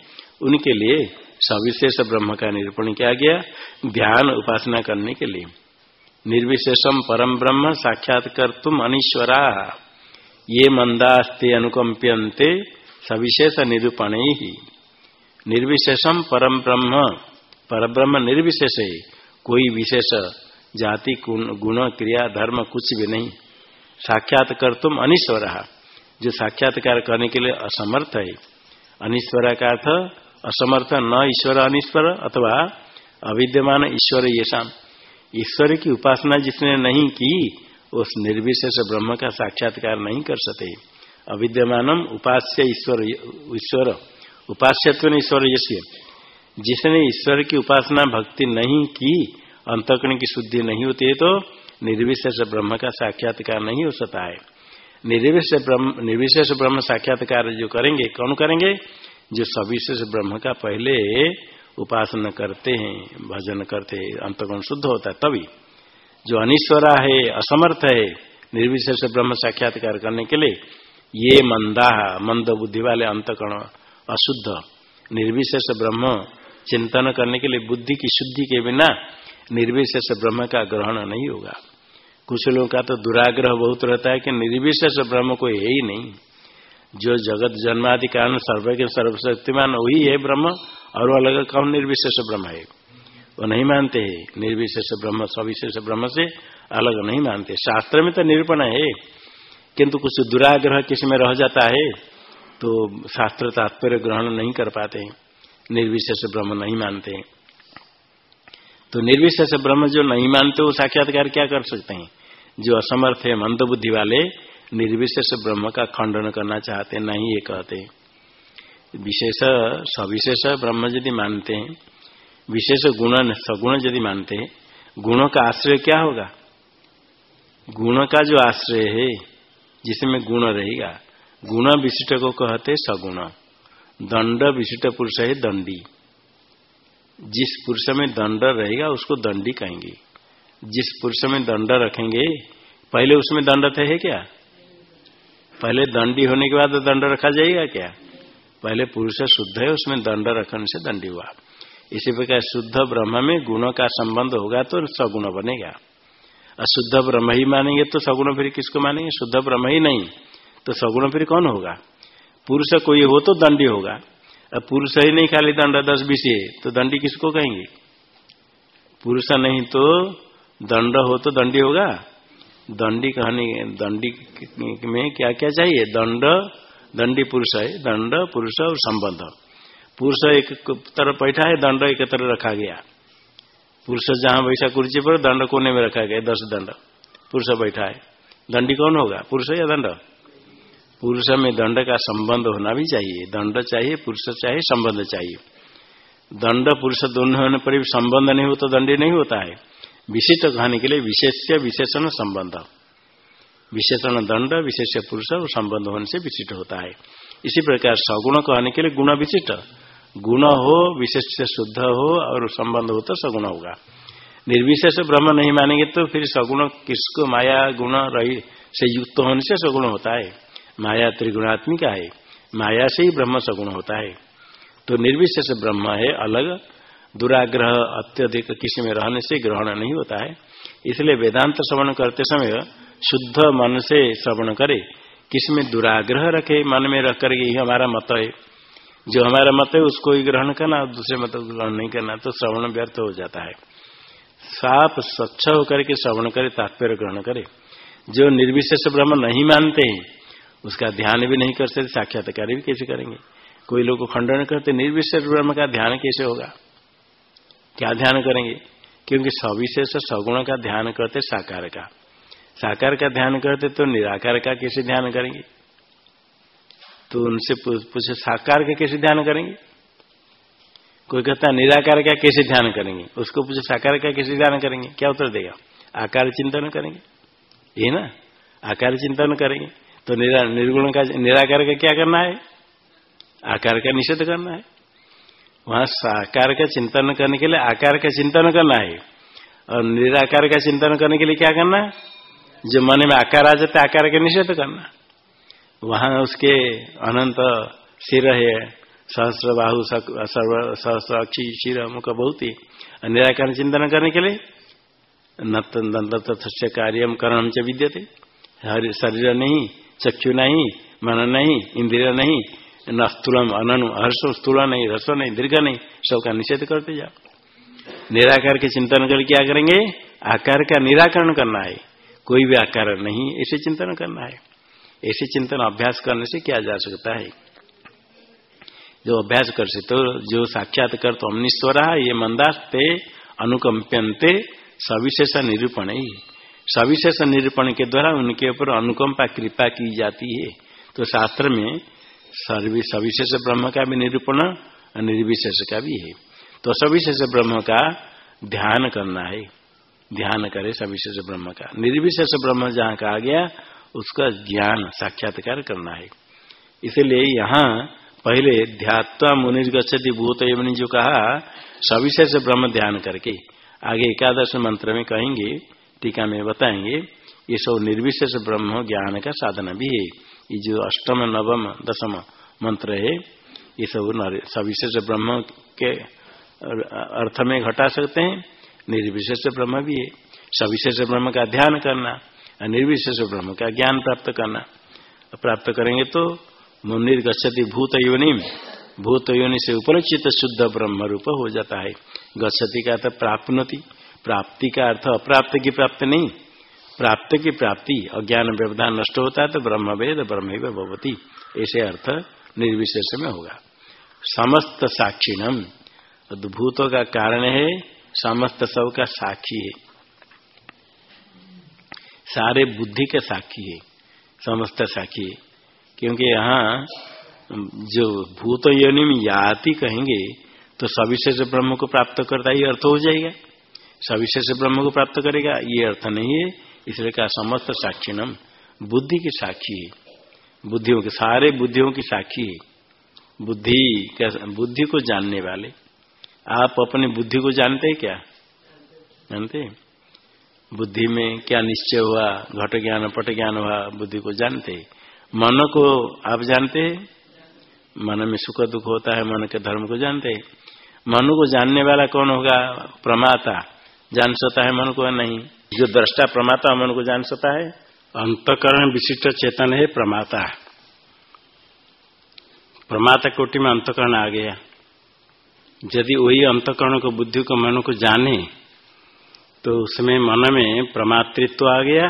उनके लिए सविशेष ब्रह्म का निरूपण किया गया ध्यान उपासना करने के लिए। निर्विशेषम परम ब्रह्म साक्षात्कार तुम अनिश्वरा। ये मंदास्ते अनुकंप्यंते सविशेष निरूपण। ही निर्विशेषम परम ब्रह्म पर ब्रह्म निर्विशेष, कोई विशेष जाति गुण, क्रिया, धर्म, कुछ भी नहीं। साक्षात्कार तुम अनिश्वर, जो साक्षात्कार करने के लिए असमर्थ है। अनिश्वर का अर्थ, असमर्थ न ईश्वर अनिश्वर, अथवा अविद्यमान ईश्वर ये शाम ईश्वर की उपासना जिसने नहीं की उस निर्विशेष ब्रह्म का साक्षात्कार नहीं कर सकते अविद्यमानम उपास्य ईश्वर ईश्वर, उपास्यत्व ईश्वर यश्य जिसने ईश्वर की उपासना भक्ति नहीं की, अंतकरण की शुद्धि नहीं होती है तो निर्विशेष ब्रह्म का साक्षात्कार नहीं हो सकता है। निर्विशेष ब्रह्म निर्विशेष ब्रह्म साक्षात्कार जो करेंगे, कौन करेंगे? जो सविशेष ब्रह्म का पहले उपासना करते हैं, भजन करते हैं अंतगुण शुद्ध होता है, तभी। जो अनिश्वरा है, असमर्थ है, निर्विशेष ब्रह्म साक्षात्कार करने के लिए, ये मंदा मंद बुद्धि वाले अंतकर्ण अशुद्ध, निर्विशेष ब्रह्म चिंतन करने के लिए बुद्धि की शुद्धि के बिना निर्विशेष ब्रह्म का ग्रहण नहीं होगा। कुछ लोगों का तो दुराग्रह बहुत रहता है कि निर्विशेष ब्रह्म कोई है ही नहीं। जो जगत जन्मादि कारण सर्वज्ञ, सर्वशक्तिमान, वही है ब्रह्म, और अलग कौन निर्विशेष ब्रह्म है? वो नहीं मानते हैं। निर्विशेष ब्रह्म, सविशेष ब्रह्म से अलग नहीं मानते। शास्त्र में तो निरूपण है। किंतु कुछ दुराग्रह किसमें रह जाता है तो शास्त्र तात्पर्य ग्रहण नहीं कर पाते निर्विशेष ब्रह्म नहीं मानते तो निर्विशेष ब्रह्म जो नहीं मानते, वो साक्षात्कार क्या कर सकते हैं? जो असमर्थ है मंद बुद्धि वाले, निर्विशेष ब्रह्म का खंडन करना चाहते नहीं ये कहते विशेष, सविशेष ब्रह्म यदि मानते हैं विशेष गुण सगुण यदि मानते हैं, गुणों का आश्रय क्या होगा? गुण का जो आश्रय है, जिसमें गुण रहेगा, गुण विशिष्ट को कहते सगुण। दंड विशिष्ट पुरुष है दंडी। जिस पुरुष में दंड रहेगा, उसको दंडी कहेंगे। जिस पुरुष में दंड रखेंगे, पहले उसमें दंड थे है क्या? पहले दंडी होने के बाद दंड रखा जाएगा क्या? पहले पुरुष शुद्ध है, उसमें दंड रखने से दंडी हुआ। इसी प्रकार शुद्ध ब्रह्म में गुणों का संबंध होगा तो सगुण बनेगा। अशुद्ध ब्रह्म ही मानेंगे तो सगुण फिर किसको मानेंगे? शुद्ध ब्रह्म ही नहीं तो सगुण फिर कौन होगा? पुरुष कोई हो तो दंडी होगा। अब पुरुष ही नहीं खाली दंड, दस बीस तो दंडी किसको कहेंगे? पुरुष नहीं तो दंड हो तो दंडी होगा। दंडी कहने, दंडी में क्या क्या चाहिए? दंड, दंडी पुरुष है, दंड, पुरुष और संबंध। पुरुष एक तरफ़ बैठा है, दंड एक तरफ़ रखा गया। पुरुष जहाँ बैठा कुर्सी पर, दंड कोने में रखा गया, दस दंड। पुरुष बैठा है। दंडी कौन होगा, पुरुष या दंड? पुरुष में दंड का संबंध होना भी चाहिए। दंड चाहिए, पुरुष चाहिए, संबंध चाहिए। दंड पुरुष दोनों होने पर भी संबंध नहीं हो तो दंडी नहीं होता है। विशिष्ट कहने के लिए विशेष विशेषण संबंध। विशेषण दंड, विशेष पुरुष और संबंध होने से विशिष्ट होता है। इसी प्रकार सगुण कहने के लिए गुण विशिष्ट। गुण हो विशेष से शुद्ध हो और संबंध हो तो सगुण होगा। निर्विशेष ब्रह्म नहीं मानेंगे तो फिर सगुण किसको? माया, गुण, रही से युक्त होने से सगुण होता है। माया त्रिगुणात्मिका है। माया से ही ब्रह्म सगुण होता है। तो निर्विशेष ब्रह्म है अलग। दुराग्रह अत्यधिक किसी में रहने से ग्रहण नहीं होता है। इसलिए वेदांत श्रवण करते समय शुद्ध मन से श्रवण करे। किसमें दुराग्रह रखे, मन में रख करके हमारा मत है। जो हमारा मत है, उसको ही ग्रहण करना और दूसरे मत को ग्रहण नहीं करना तो श्रवण व्यर्थ हो जाता है। साफ़ स्वच्छ होकर के श्रवण करे, तात्पर्य ग्रहण करे। जो निर्विशेष ब्रह्म नहीं मानते हैं, उसका ध्यान भी नहीं कर सकते, साक्षात्कार भी कैसे करेंगे? कोई लोग खंडन करते, निर्विशेष ब्रह्म का ध्यान कैसे होगा? क्या ध्यान करेंगे? क्योंकि सविशेष सगुण का ध्यान करते साकार का। साकार का ध्यान करते तो निराकार का कैसे ध्यान करेंगे? तो उनसे पूछे साकार का कैसे ध्यान करेंगे? कोई कहता है, निराकार का कैसे ध्यान करेंगे? उसको पूछे, साकार का कैसे ध्यान करेंगे? क्या उत्तर देगा? आकार चिंतन करेंगे। ये ना? आकार चिंतन करेंगे। तो निर्गुण का, निराकार का क्या करना है? आकार का निषेध करना है। वहाँ साकार का चिंतन करने के लिए आकार का चिंतन करना है। और निराकार का चिंतन करने के लिए क्या करना है? जो मन में आकार आ जाता है, आकार का निषेध करना वहाँ उसके अनंत सिर है। सहस्र बाहु सहस्र अक्षी, शिर मुख बहुत ही निराकार चिंतन करने के लिए नत कार्यम करणम च विद्यते। शरीर नहीं, चक्षु नहीं, मन नहीं, इंद्रिय नहीं, न स्थूलम अनु हर्ष स्थूल नहीं रस नहीं, दीर्घ नहीं सबका निषेध करते जाओ। निराकार के चिंतन कर क्या करेंगे? आकार का निराकरण करना है। कोई भी आकार नहीं, ऐसे चिंतन करना है। ऐसे चिंतन अभ्यास करने से क्या जा सकता है? जो अभ्यास कर सकते तो जो साक्षात कर तो अमनिश्वर, ये मंदास्ते अनुकंप्यंते सविशेष निरूपण ही। सविशेष निरूपण के द्वारा उनके ऊपर अनुकंपा कृपा की जाती है। तो शास्त्र में सविशेष ब्रह्म का भी निरूपण निर्विशेष का भी है। तो सविशेष ब्रह्म का ध्यान करना है। ध्यान करे सविशेष ब्रह्म का। निर्विशेष ब्रह्म जहाँ कहा गया उसका ज्ञान साक्षात्कार करना है। इसलिए यहाँ पहले ध्यात्वा मुनिर्गछति भूत एवं जो कहा, सविशेष ब्रह्म ध्यान करके, आगे एकादश मंत्र में कहेंगे, टीका में बताएँगे, ये सब निर्विशेष ब्रह्म ज्ञान का साधन भी है। ये जो अष्टम, नवम दशम मंत्र है, ये सब सविशेष ब्रह्म के अर्थ में घटा सकते हैं। निर्विशेष ब्रह्म भी है। सविशेष ब्रह्म का ध्यान करना निर्विशेष ब्रह्म का ज्ञान प्राप्त करना। प्राप्त करेंगे तो मुनिर गच्छति भूत योनि भूत योनि से उपलक्षित शुद्ध ब्रह्म रूप हो जाता है। गच्छति का अर्थ प्राप्त प्राप्ति का अर्थ अप्राप्त की प्राप्ति नहीं। प्राप्त की प्राप्ति, अज्ञान व्यवधान नष्ट होता है तो ब्रह्म वेद ब्रह्म भवती। ऐसे अर्थ निर्विशेष में होगा। समस्त साक्षीणम भूतों का कारण है, समस्त सब का साक्षी है। सारे बुद्धि के साक्षी है, समस्त साक्षी है। क्योंकि यहाँ जो भूत योनि में याति कहेंगे तो सविशेष ब्रह्म को प्राप्त करता ही अर्थ हो जाएगा। सविशेष ब्रह्म को प्राप्त करेगा, ये अर्थ नहीं है। इसलिए कहा समस्त साक्षिणम बुद्धि की साक्षी है। बुद्धियों के, सारे बुद्धियों की साक्षी है। बुद्धि बुद्धि को जानने वाले। आप अपनी बुद्धि को जानते हैं क्या? जानते बुद्धि में क्या निश्चय हुआ, घट ज्ञान, पट ज्ञान हुआ, बुद्धि को जानते। मन को आप जानते? मन में सुख दुख होता है, मन के धर्म को जानते। मन को जानने वाला कौन होगा? प्रमाता। जान सकता है मन को नहीं? जो दृष्टा प्रमाता मन को जान सकता है? अंतकरण विशिष्ट चेतन है प्रमाता। प्रमाता कोटि में अंतकरण आ गया। यदि वही अंतकरण को, बुद्धि को, मन को जाने तो उसमें मन में प्रमातृत्व आ गया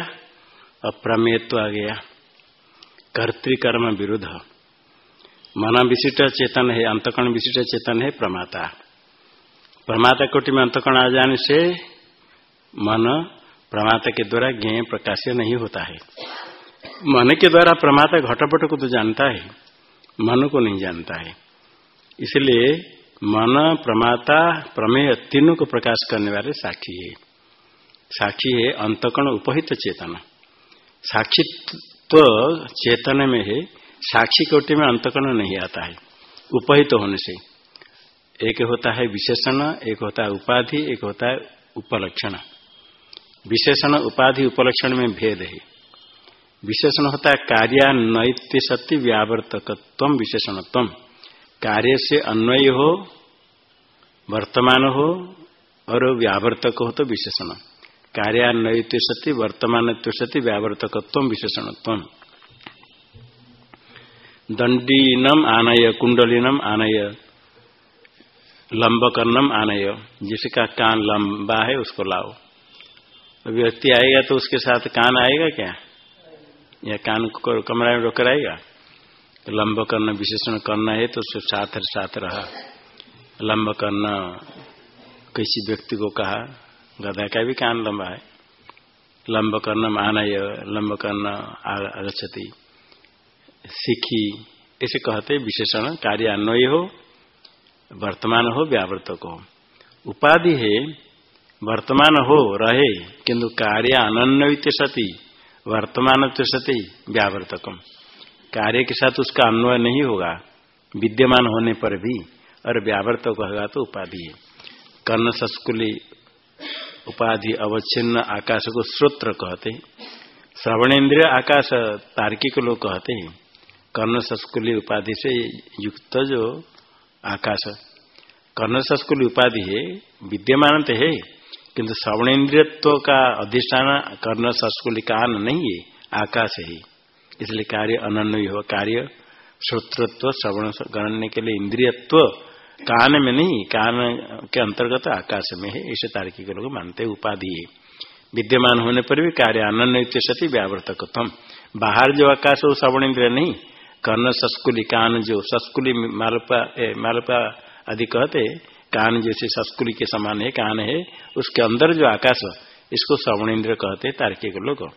और प्रमेयत्व आ गया, कर्तिकर्म विरुद्ध। मन विशिष्ट चेतन है, अंतकरण विशिष्ट चेतन है प्रमाता। प्रमाता कोटि में अंतकरण आ जाने से मन प्रमाता के द्वारा ज्ञ प्रकाश नहीं होता है। मन के द्वारा प्रमाता घटपट को तो जानता है, मन को नहीं जानता है। इसलिए मन, प्रमाता, प्रमेय तीनों को प्रकाश करने वाले साक्षी है। साक्षी है अंतकण उपहित चेतन। साक्षित्व चेतन में है, साक्षी कोटि में अंतकण नहीं आता है, उपहित होने से। एक होता है विशेषण, एक होता है उपाधि, एक होता है उपलक्षण। विशेषण, उपाधि, उपलक्षण में भेद है। विशेषण होता है कार्यान्वित्य सत्य व्यावर्तकत्व विशेषणत्व कार्य से अन्वय हो, वर्तमान हो, और व्यावर्तक हो तो विशेषण। कार्यान्वित सती वर्तमान सती व्यावर्तकत्व विशेषणत्व। दंडीनम आनय कुंडलीनम आनय लंबकर्णम आनय। जिसका कान लंबा है, उसको लाओ। व्यक्ति आएगा तो उसके साथ कान आएगा क्या? या कान को कमरा में रोकर आएगा? लंब करना विशेषण करना है तो उसके साथ साथ रहा। लंब करना किसी व्यक्ति को कहा गधा का भी कान लंबा है। लंब कर्ण मानय लंब करना आगछति सीखी ऐसे कहते विशेषण कार्य अन्वय हो, वर्तमान हो व्यावर्तक हो उपाधि है, वर्तमान हो, रहे, किंतु कार्य अनन्वित सती वर्तमान सती व्यावर्तकम कार्य के साथ उसका अन्वय नहीं होगा, विद्यमान होने पर भी, और व्यावर्तक होगा तो उपाधि है। कर्ण संस्कुली उपाधि अवच्छिन्न आकाश को श्रोत्र कहते हैं। श्रवणेन्द्रिय आकाश तार्किक लोग कहते हैं। कर्ण संस्कुली उपाधि से युक्त जो आकाश। कर्ण संस्कुली उपाधि है, विद्यमान तो है, किंतु श्रवणेन्द्रियत्व का अधिष्ठान कर्ण संस्कुली कान नहीं है, आकाश है। इसलिए कार्य अनन्य हो, कार्य श्रोतृत्व श्रवण, गणने के लिए इंद्रियत्व कान में नहीं, कान के अंतर्गत आकाश में है, ऐसे तार्किक लोग मानते उपाधि विद्यमान होने पर भी कार्य अनन्य सती व्यावर्तकत्म बाहर जो आकाश है, वो श्रवण इंद्रिय नहीं। कर्ण सस्कुली, कान जो सस्कुली मालपा मालपा आदि कहते कान जैसे सस्कुली के समान है, कान है, उसके अंदर जो आकाश इसको श्रवण इंद्र कहते तार्किक लोग।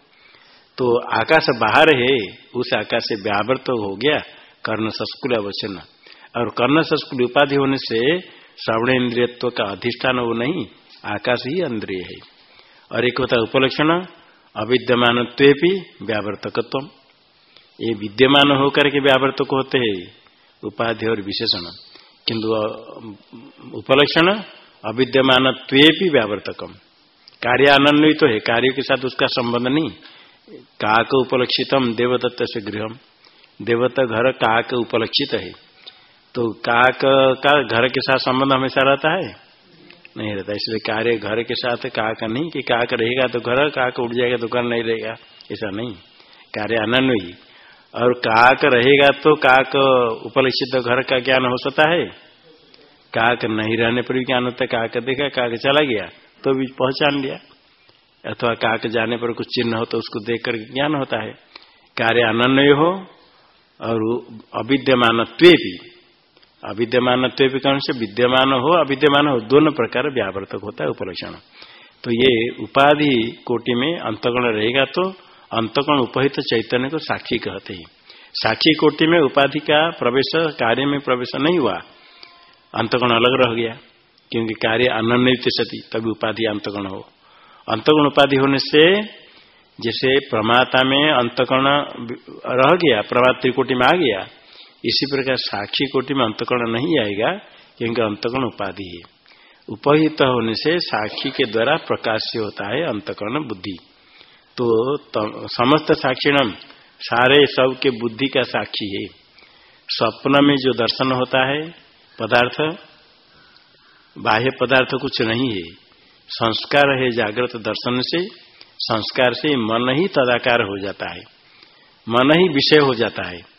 तो आकाश बाहर है, उस आकाश से व्यावर्त हो गया, कर्ण संस्कुल अवचन और कर्ण संस्कृति उपाधि होने से श्रवण इंद्रियत्व का अधिष्ठान वो नहीं, आकाश ही इंद्रिय है। और एक होता उपलक्षण अविद्यमान व्यावर्तकत्व ये विद्यमान होकर के व्यावर्तक होते हैं, उपाधि और विशेषण। किंतु उपलक्षण अविद्यमान व्यावर्तकम। कार्यान्वित तो है, कार्य के साथ उसका संबंध नहीं। काक उपलक्षितम, देवदत्त से गृह देवता घर काक उपलक्षित है। तो काक का घर के साथ संबंध हमेशा रहता है? नहीं रहता, इसलिए कार्य घर के साथ काक नहीं, कि काक रहेगा तो घर, काक उड़ जाएगा तो घर नहीं रहेगा, ऐसा नहीं। कार्य अनन्य ही। और काक रहेगा तो काक उपलक्षित घर का ज्ञान हो सकता है। काक नहीं रहने पर भी ज्ञान होता है, काक देखा, काक चला गया तो भी पहचान लिया। अथवा काक जाने पर कुछ चिन्ह हो तो उसको देख कर ज्ञान होता है। कार्य अनन्य हो, और अविद्यमान भी अविद्यमान कौन से? विद्यमान हो, अविद्यमान हो, दोनों प्रकार व्यावर्तक होता है उपलक्षण। तो ये उपाधि कोटि में अंतगुण रहेगा तो अंतगुण उपहित चैतन्य को साक्षी कहते हैं। साक्षी कोटि में उपाधि का प्रवेश, कार्य में प्रवेश नहीं हुआ, अंतगुण अलग रह गया, क्योंकि कार्य अनन्य सती, तभी उपाधि अंतगुण हो। अंतगुण उपाधि होने से जैसे प्रमाता में अंतकरण रह गया, प्रमात त्रिकोटि में आ गया इसी प्रकार साक्षी कोटि में अंतकरण नहीं आएगा, क्योंकि अंतकरण उपाधि है। उपहित होने से साक्षी के द्वारा प्रकाश होता है अंतकरण बुद्धि। तो समस्त साक्षीणम, सारे सब के बुद्धि का साक्षी है। स्वप्न में जो दर्शन होता है, पदार्थ, बाह्य पदार्थ कुछ नहीं है। संस्कार है जागृत दर्शन से, संस्कार से मन ही तदाकार हो जाता है। मन ही विषय हो जाता है।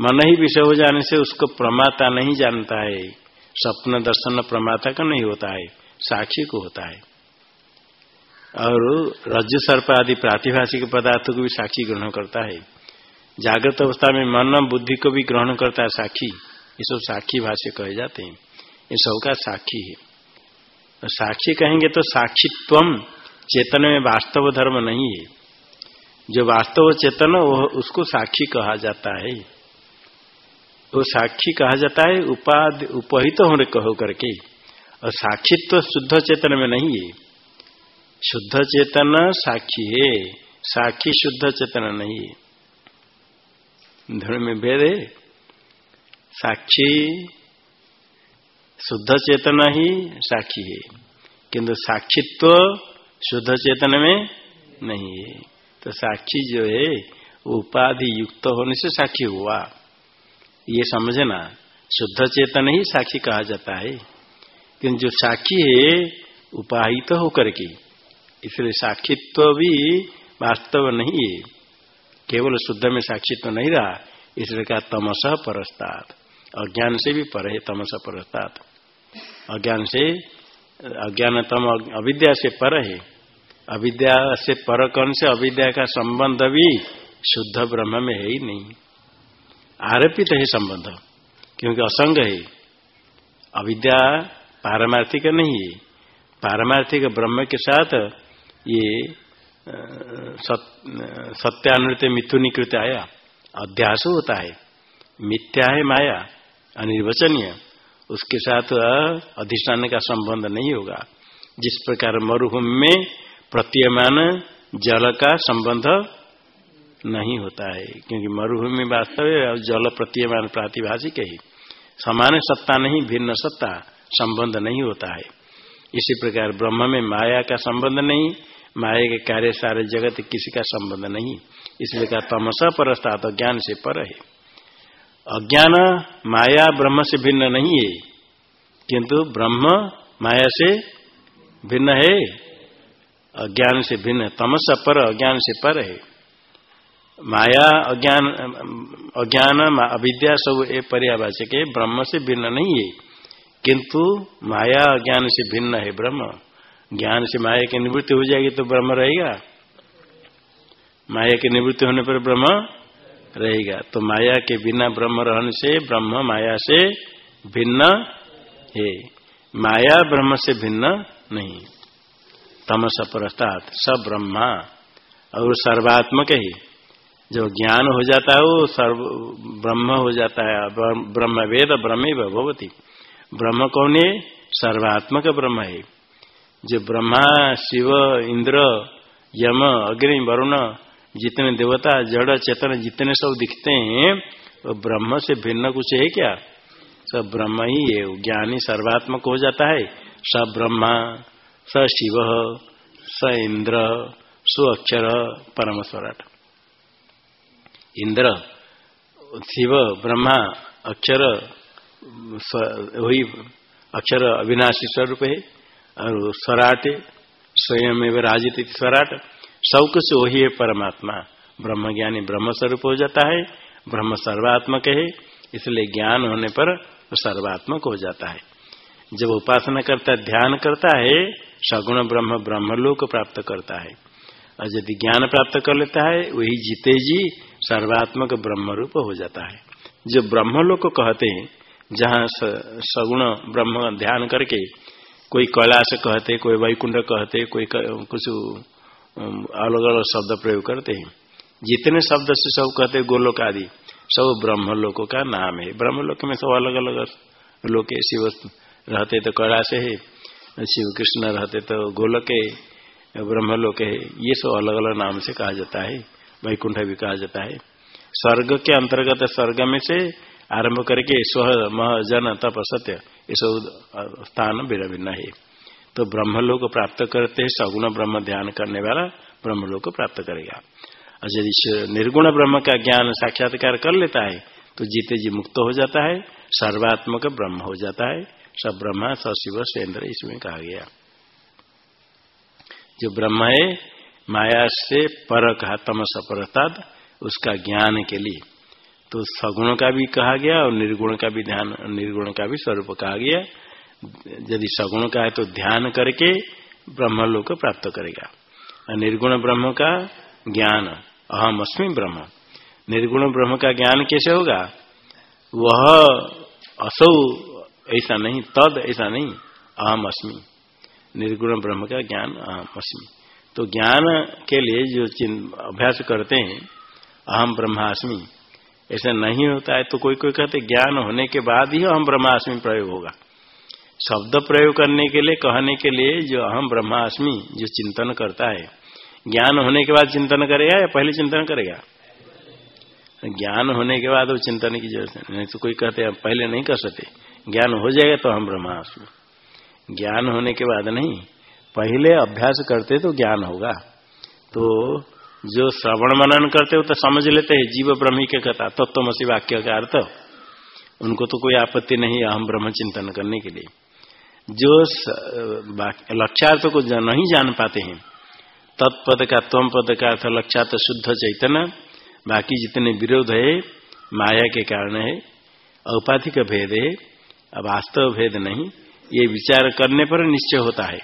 मन ही विषय हो जाने से उसको प्रमाता नहीं जानता है। स्वप्न दर्शन प्रमाता का नहीं होता है, साक्षी को होता है। और रज्जु सर्प आदि प्रातिभाषिक पदार्थों को भी साक्षी ग्रहण करता है। जागृत अवस्था में मन बुद्धि को भी ग्रहण करता है साक्षी। ये सब साक्षी भाष्य कहे जाते हैं। ये सबका साक्षी है। साक्षी कहेंगे तो साक्षीत्व चेतन में वास्तव धर्म नहीं है। जो वास्तव चेतन वो उसको साक्षी कहा जाता है। वो साक्षी कहा जाता है उपाध उपहित तो होने कहो करके। और साक्षित्व शुद्ध चेतन में नहीं है। शुद्ध चेतन साक्षी है, साक्षी शुद्ध चेतन नहीं है। धर्म में भेद है। साक्षी शुद्ध चेतन ही साक्षी है, किंतु साक्षित्व शुद्ध चेतन में नहीं है। तो साक्षी जो है, उपाधि युक्त होने से साक्षी हुआ। ये समझना, शुद्ध चेतन ही साक्षी कहा जाता है। किंतु जो साक्षी है, उपाहित तो होकर के, इसलिए साक्षित्व तो भी वास्तव नहीं है। केवल शुद्ध में साक्षित्व नहीं रहा, इसलिए कहा तमस परस्तात्। अज्ञान से भी पर है तमस परस्तात्। अज्ञान से, अज्ञानतम अविद्या से पर है। अविद्या से पर कौन से अविद्या का संबंध भी शुद्ध ब्रह्म में है ही नहीं। आरोपित है संबंध। क्योंकि असंग है। अविद्या पारमार्थिक नहीं है। पारमार्थिक ब्रह्म के साथ ये सत्यानृत्य मिथुनीकृत आया। अध्यास होता है। मिथ्या है माया। अनिर्वचनीय। उसके साथ अधिष्ठान का संबंध नहीं होगा। जिस प्रकार मरुभूमि में प्रतीयमान जल का संबंध नहीं होता है, क्योंकि मरुभूमि वास्तव और जल प्रतीयमान प्रातिभाषिक ही। समान सत्ता नहीं, भिन्न सत्ता, संबंध नहीं होता है। इसी प्रकार ब्रह्म में माया का संबंध नहीं, माया के कार्य सारे जगत किसी का संबंध नहीं। इसलिए कहा, तमस परस्तात ज्ञान से पर है। अज्ञान माया ब्रह्म से भिन्न नहीं है, किंतु ब्रह्म माया से भिन्न है। अज्ञान से भिन्न, तमस पर, अज्ञान से पर है। माया, अज्ञान अज्ञान अविद्या सब पर्यावाचक है ब्रह्म से भिन्न नहीं है। किंतु माया अज्ञान से भिन्न है ब्रह्म। ज्ञान से माया की निवृत्ति हो जाएगी तो ब्रह्म रहेगा। माया की निवृत्ति होने पर ब्रह्म रहेगा। तो माया के बिना ब्रह्म रहने से ब्रह्म माया से भिन्न है। माया ब्रह्म से भिन्न नहीं। तमस परस्तात सब ब्रह्मा। और सर्वात्मक ही। जो ज्ञान हो जाता है, वो सर्व ब्रह्म हो जाता है। ब्रह्म वेद ब्रह्म भगवती ब्रह्म कौन है? सर्वात्मक ब्रह्म है। जो ब्रह्मा, शिव, इंद्र, यम, अग्नि, वरुण, जितने देवता, जड़, चेतन, जितने सब दिखते हैं, वो ब्रह्म से भिन्न कुछ है क्या? सब ब्रह्म ही है। ज्ञानी सर्वात्मक हो जाता है। स ब्रह्मा, स शिव, स इंद्र, सु अक्षर, परम स्वराट। इंद्र, शिव, ब्रह्मा, अक्षर वही अक्षर अविनाशी स्वरूप है, और स्वराट स्वयं एवं राजित स्वराट, सब कुछ वही है परमात्मा। ब्रह्म ज्ञानी ब्रह्म स्वरूप हो जाता है, ब्रह्म सर्वात्मक है, इसलिए ज्ञान होने पर सर्वात्मक हो जाता है। जब उपासना करता, ध्यान करता है, सगुण ब्रह्म ब्रह्मलोक प्राप्त करता है। और यदि ज्ञान प्राप्त कर लेता है, वही जीते जी सर्वात्मक ब्रह्म रूप हो जाता है। जो ब्रह्म ब्रह्मलोक कहते हैं, जहाँ सगुण ब्रह्म ध्यान करके कोई कैलाश कहते, कोई वैकुंठ कहते, कोई कुछ अलग अलग शब्द प्रयोग करते हैं। जितने शब्द से सब कहते हैं गोलोक आदि, सब ब्रह्म लोकों का नाम है। ब्रह्म लोक में सब अलग अलग लोक शिव रहते तो कैलाश है, शिव कृष्ण रहते तो गोलक ब्रह्मलोक है, ये सब अलग अलग नाम से कहा जाता है। वैकुंठ भी कहा जाता है। स्वर्ग के अंतर्गत स्वर्ग में से आरंभ करके स्व मह जन तप, सत्य ये सब स्थान भिन्न भिन्न है। तो ब्रह्मलोक प्राप्त करते हैं, सगुण ब्रह्म ध्यान करने वाला ब्रह्मलोक प्राप्त करेगा। और यदि निर्गुण ब्रह्म का ज्ञान साक्षात्कार कर लेता है तो जीते जी मुक्त हो जाता है, सर्वात्मक ब्रह्म हो जाता है। सब ब्रह्मा, सशिव सेन्द्र इसमें कहा गया। जो ब्रह्म है माया से पर कहा तमस परताद उसका ज्ञान के लिए। तो सगुण का भी कहा गया और निर्गुण का भी ध्यान, निर्गुण का भी स्वरूप कहा गया। यदि सगुण का है तो ध्यान करके ब्रह्म लोक प्राप्त करेगा। निर्गुण ब्रह्म का ज्ञान, अहम अस्मी ब्रह्म। निर्गुण ब्रह्म का ज्ञान कैसे होगा? वह असौ, ऐसा नहीं, तद ऐसा नहीं, अहम अस्मी। निर्गुण ब्रह्म का ज्ञान, अहम अस्मी। तो ज्ञान के लिए जो अभ्यास करते हैं, अहम ब्रह्मास्मि, ऐसा नहीं होता है तो कोई कोई कहते ज्ञान होने के बाद ही अहम ब्रह्मास्मि प्रयोग होगा। शब्द प्रयोग करने के लिए, कहने के लिए जो अहम ब्रह्मास्मि जो चिंतन करता है, ज्ञान होने के बाद चिंतन करेगा या पहले चिंतन करेगा? ज्ञान होने के बाद वो चिंतन की ज़रूरत नहीं तो कोई कहते हैं पहले नहीं कर सकते। ज्ञान हो जाएगा तो हम ब्रह्मास्मि। ज्ञान होने के बाद नहीं पहले अभ्यास करते तो ज्ञान होगा। तो जो श्रवण मनन करते हो तो समझ लेते हैं, जीव ब्रह्मी के कथा, तत्वमसी वाक्य का अर्थ। उनको तो कोई आपत्ति नहीं अहम ब्रह्म चिंतन करने के लिए। जो लक्ष्यार्थ को नहीं जान पाते हैं, तत्पद का तम पद का अर्थ लक्ष्यार्थ शुद्ध चैतन्य, बाकी जितने विरोध है, माया के कारण है, औपाधिक भेद है वास्तव भेद नहीं, ये विचार करने पर निश्चय होता है।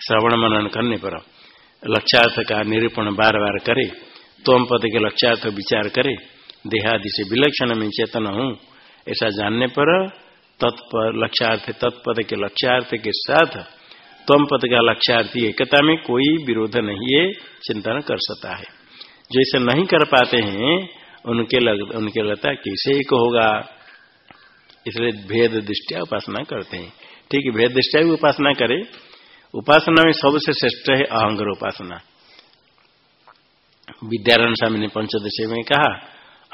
श्रवण मनन करने पर लक्ष्यार्थ का निरूपण बार बार करे तोम पद के लक्ष्यार्थ विचार करे देहादि से विलक्षण में चेतन हूँ ऐसा जानने पर तत्पर लक्ष्यार्थ तत्पद के लक्ष्यार्थ के साथ तम पद का लक्ष्यार्थी एकता में कोई विरोध नहीं है चिंतन कर सकता है जो इसे नहीं कर पाते हैं उनके लग, उनके लगता कैसे एक होगा इसलिए भेद दृष्टिया उपासना करते हैं ठीक है भेद दृष्टिया भी उपासना करे उपासना में सबसे श्रेष्ठ है अहंगर उपासना। विद्यारण स्वामी ने पंचदशी में कहा,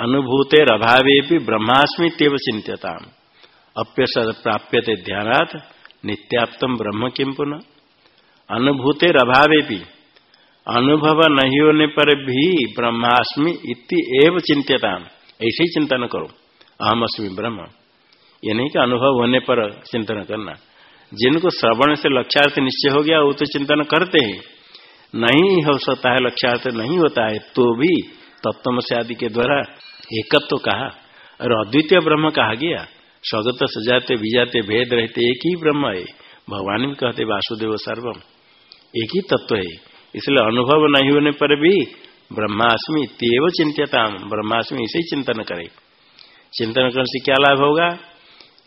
अनुभूते अभावे भी ब्रह्मास्मि तेव चिंत्यता अप्यसद प्राप्यते ध्यानात नित्याप्तम ब्रह्म किम पुनः? अनुभूते अभावे भी अनुभव नहीं होने पर भी ब्रह्मास्मि इति एव चिंत्यता ऐसे ही चिंतन करो। अहम ब्रह्म। ये नहीं कि अनुभव होने पर चिंतन करना। जिनको श्रवण से लक्ष्यार्थ निश्चय हो गया, वो तो चिंतन करते हैं। नहीं हो सकता है लक्ष्यार्थ नहीं होता है तो भी तत्व से आदि के द्वारा एकत्व तो कहा। और अद्वितीय ब्रह्म कहा गया, स्वगत सजाते विजाते भेद रहते एक ही ब्रह्म है। भगवान भी कहते वासुदेव सर्वम। एक ही तत्व है। इसलिए अनुभव नहीं होने पर भी ब्रह्मास्मि तेव चिंत्यता ब्रह्मास्मि इसे चिंतन करे। चिंतन करने से क्या लाभ होगा?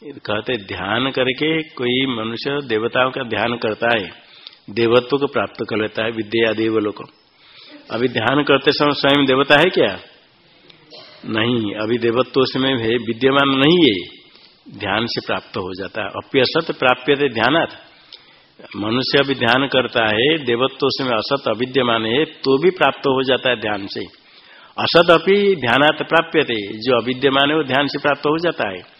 कहते ध्यान करके कोई मनुष्य देवताओं का ध्यान करता है, देवत्व को प्राप्त कर लेता है, विद्या देवलोक अभी ध्यान करते समय स्वयं देवता है क्या? नहीं, अभी देवत्व समय है विद्यमान नहीं है। ध्यान से प्राप्त हो जाता है। अप्यसत प्राप्य थे ध्यानाथ मनुष्य अभी ध्यान करता है, देवत्व समय असत अविद्यमान है तो भी प्राप्त हो जाता है ध्यान से। असत अपनी ध्यानात प्राप्य थे जो अविद्यमान है, वो ध्यान से प्राप्त हो जाता है।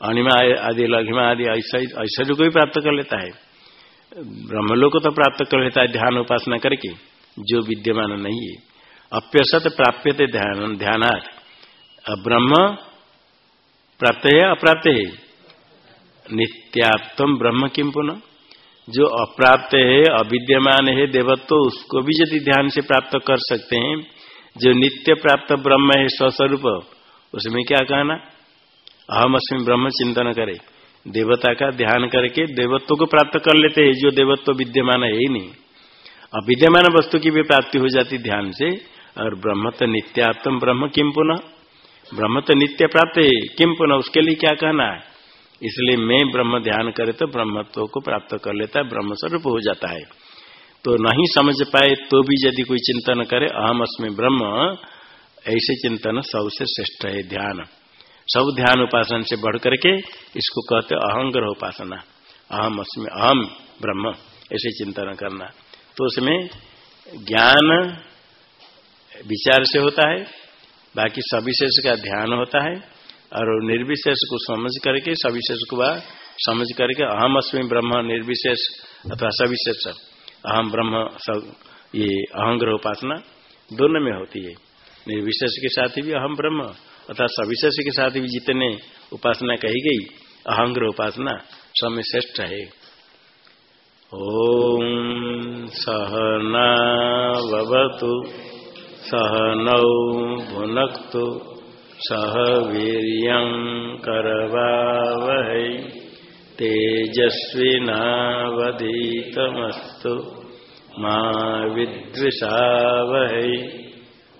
अणिमा आदि लघिमा आदि ऐश्वर्य को भी प्राप्त कर लेता है। ब्रह्मलोक तो प्राप्त कर लेता है ध्यान उपासना करके, जो विद्यमान नहीं है। अप्यसत प्राप्य थे ध्यान ब्रह्म प्राप्त है अप्राप्त है? नित्यात्म ब्रह्म किम पुनः? जो अप्राप्त है, अविद्यमान है देवत्व, उसको भी यदि ध्यान से प्राप्त कर सकते हैं। जो नित्य प्राप्त ब्रह्म है स्वस्वरूप, उसमें क्या कहना? अहम अस्मी ब्रह्म चिंतन करे। देवता का ध्यान करके देवत्व को प्राप्त कर लेते हैं, जो देवत्व विद्यमान है ही नहीं। अब विद्यमान वस्तु की भी प्राप्ति हो जाती ध्यान से, और ब्रह्म तो नित्यात्म ब्रह्म किम पुनः? ब्रह्म तो नित्य प्राप्त है किम पुनः? उसके लिए क्या कहना है? इसलिए मैं ब्रह्म ध्यान करे तो ब्रह्मत्व को प्राप्त कर लेता है ब्रह्म स्वरूप हो जाता है। तो नहीं समझ पाए तो भी यदि कोई चिंतन करे, अहम अस्मी ब्रह्म, ऐसे चिंतन सबसे श्रेष्ठ है ध्यान। सब ध्यान उपासना से बढ़ करके इसको कहते अहंग्रह उपासना। अहम अस्मि अहम ब्रह्म, ऐसे चिंतन करना। तो उसमें ज्ञान विचार से होता है, बाकी सविशेष का ध्यान होता है, और निर्विशेष को समझ करके, सविशेष को समझ करके अहम अस्मी ब्रह्म निर्विशेष अथवा सविशेष, अहम ब्रह्म सब ये अहंग्रह उपासना दोनों में होती है। निर्विशेष के साथ ही भी अहम ब्रह्म अथवा सविशेष के साथ भी जितने उपासना कही गई, अहंग्र उपासना समय श्रेष्ठ है। ॐ सहनावतु सह नौ भुनक्तु, सह वीर्यङ्करवावहै तेजस्विनावधीतमस्तु, मा विद्विषावहै।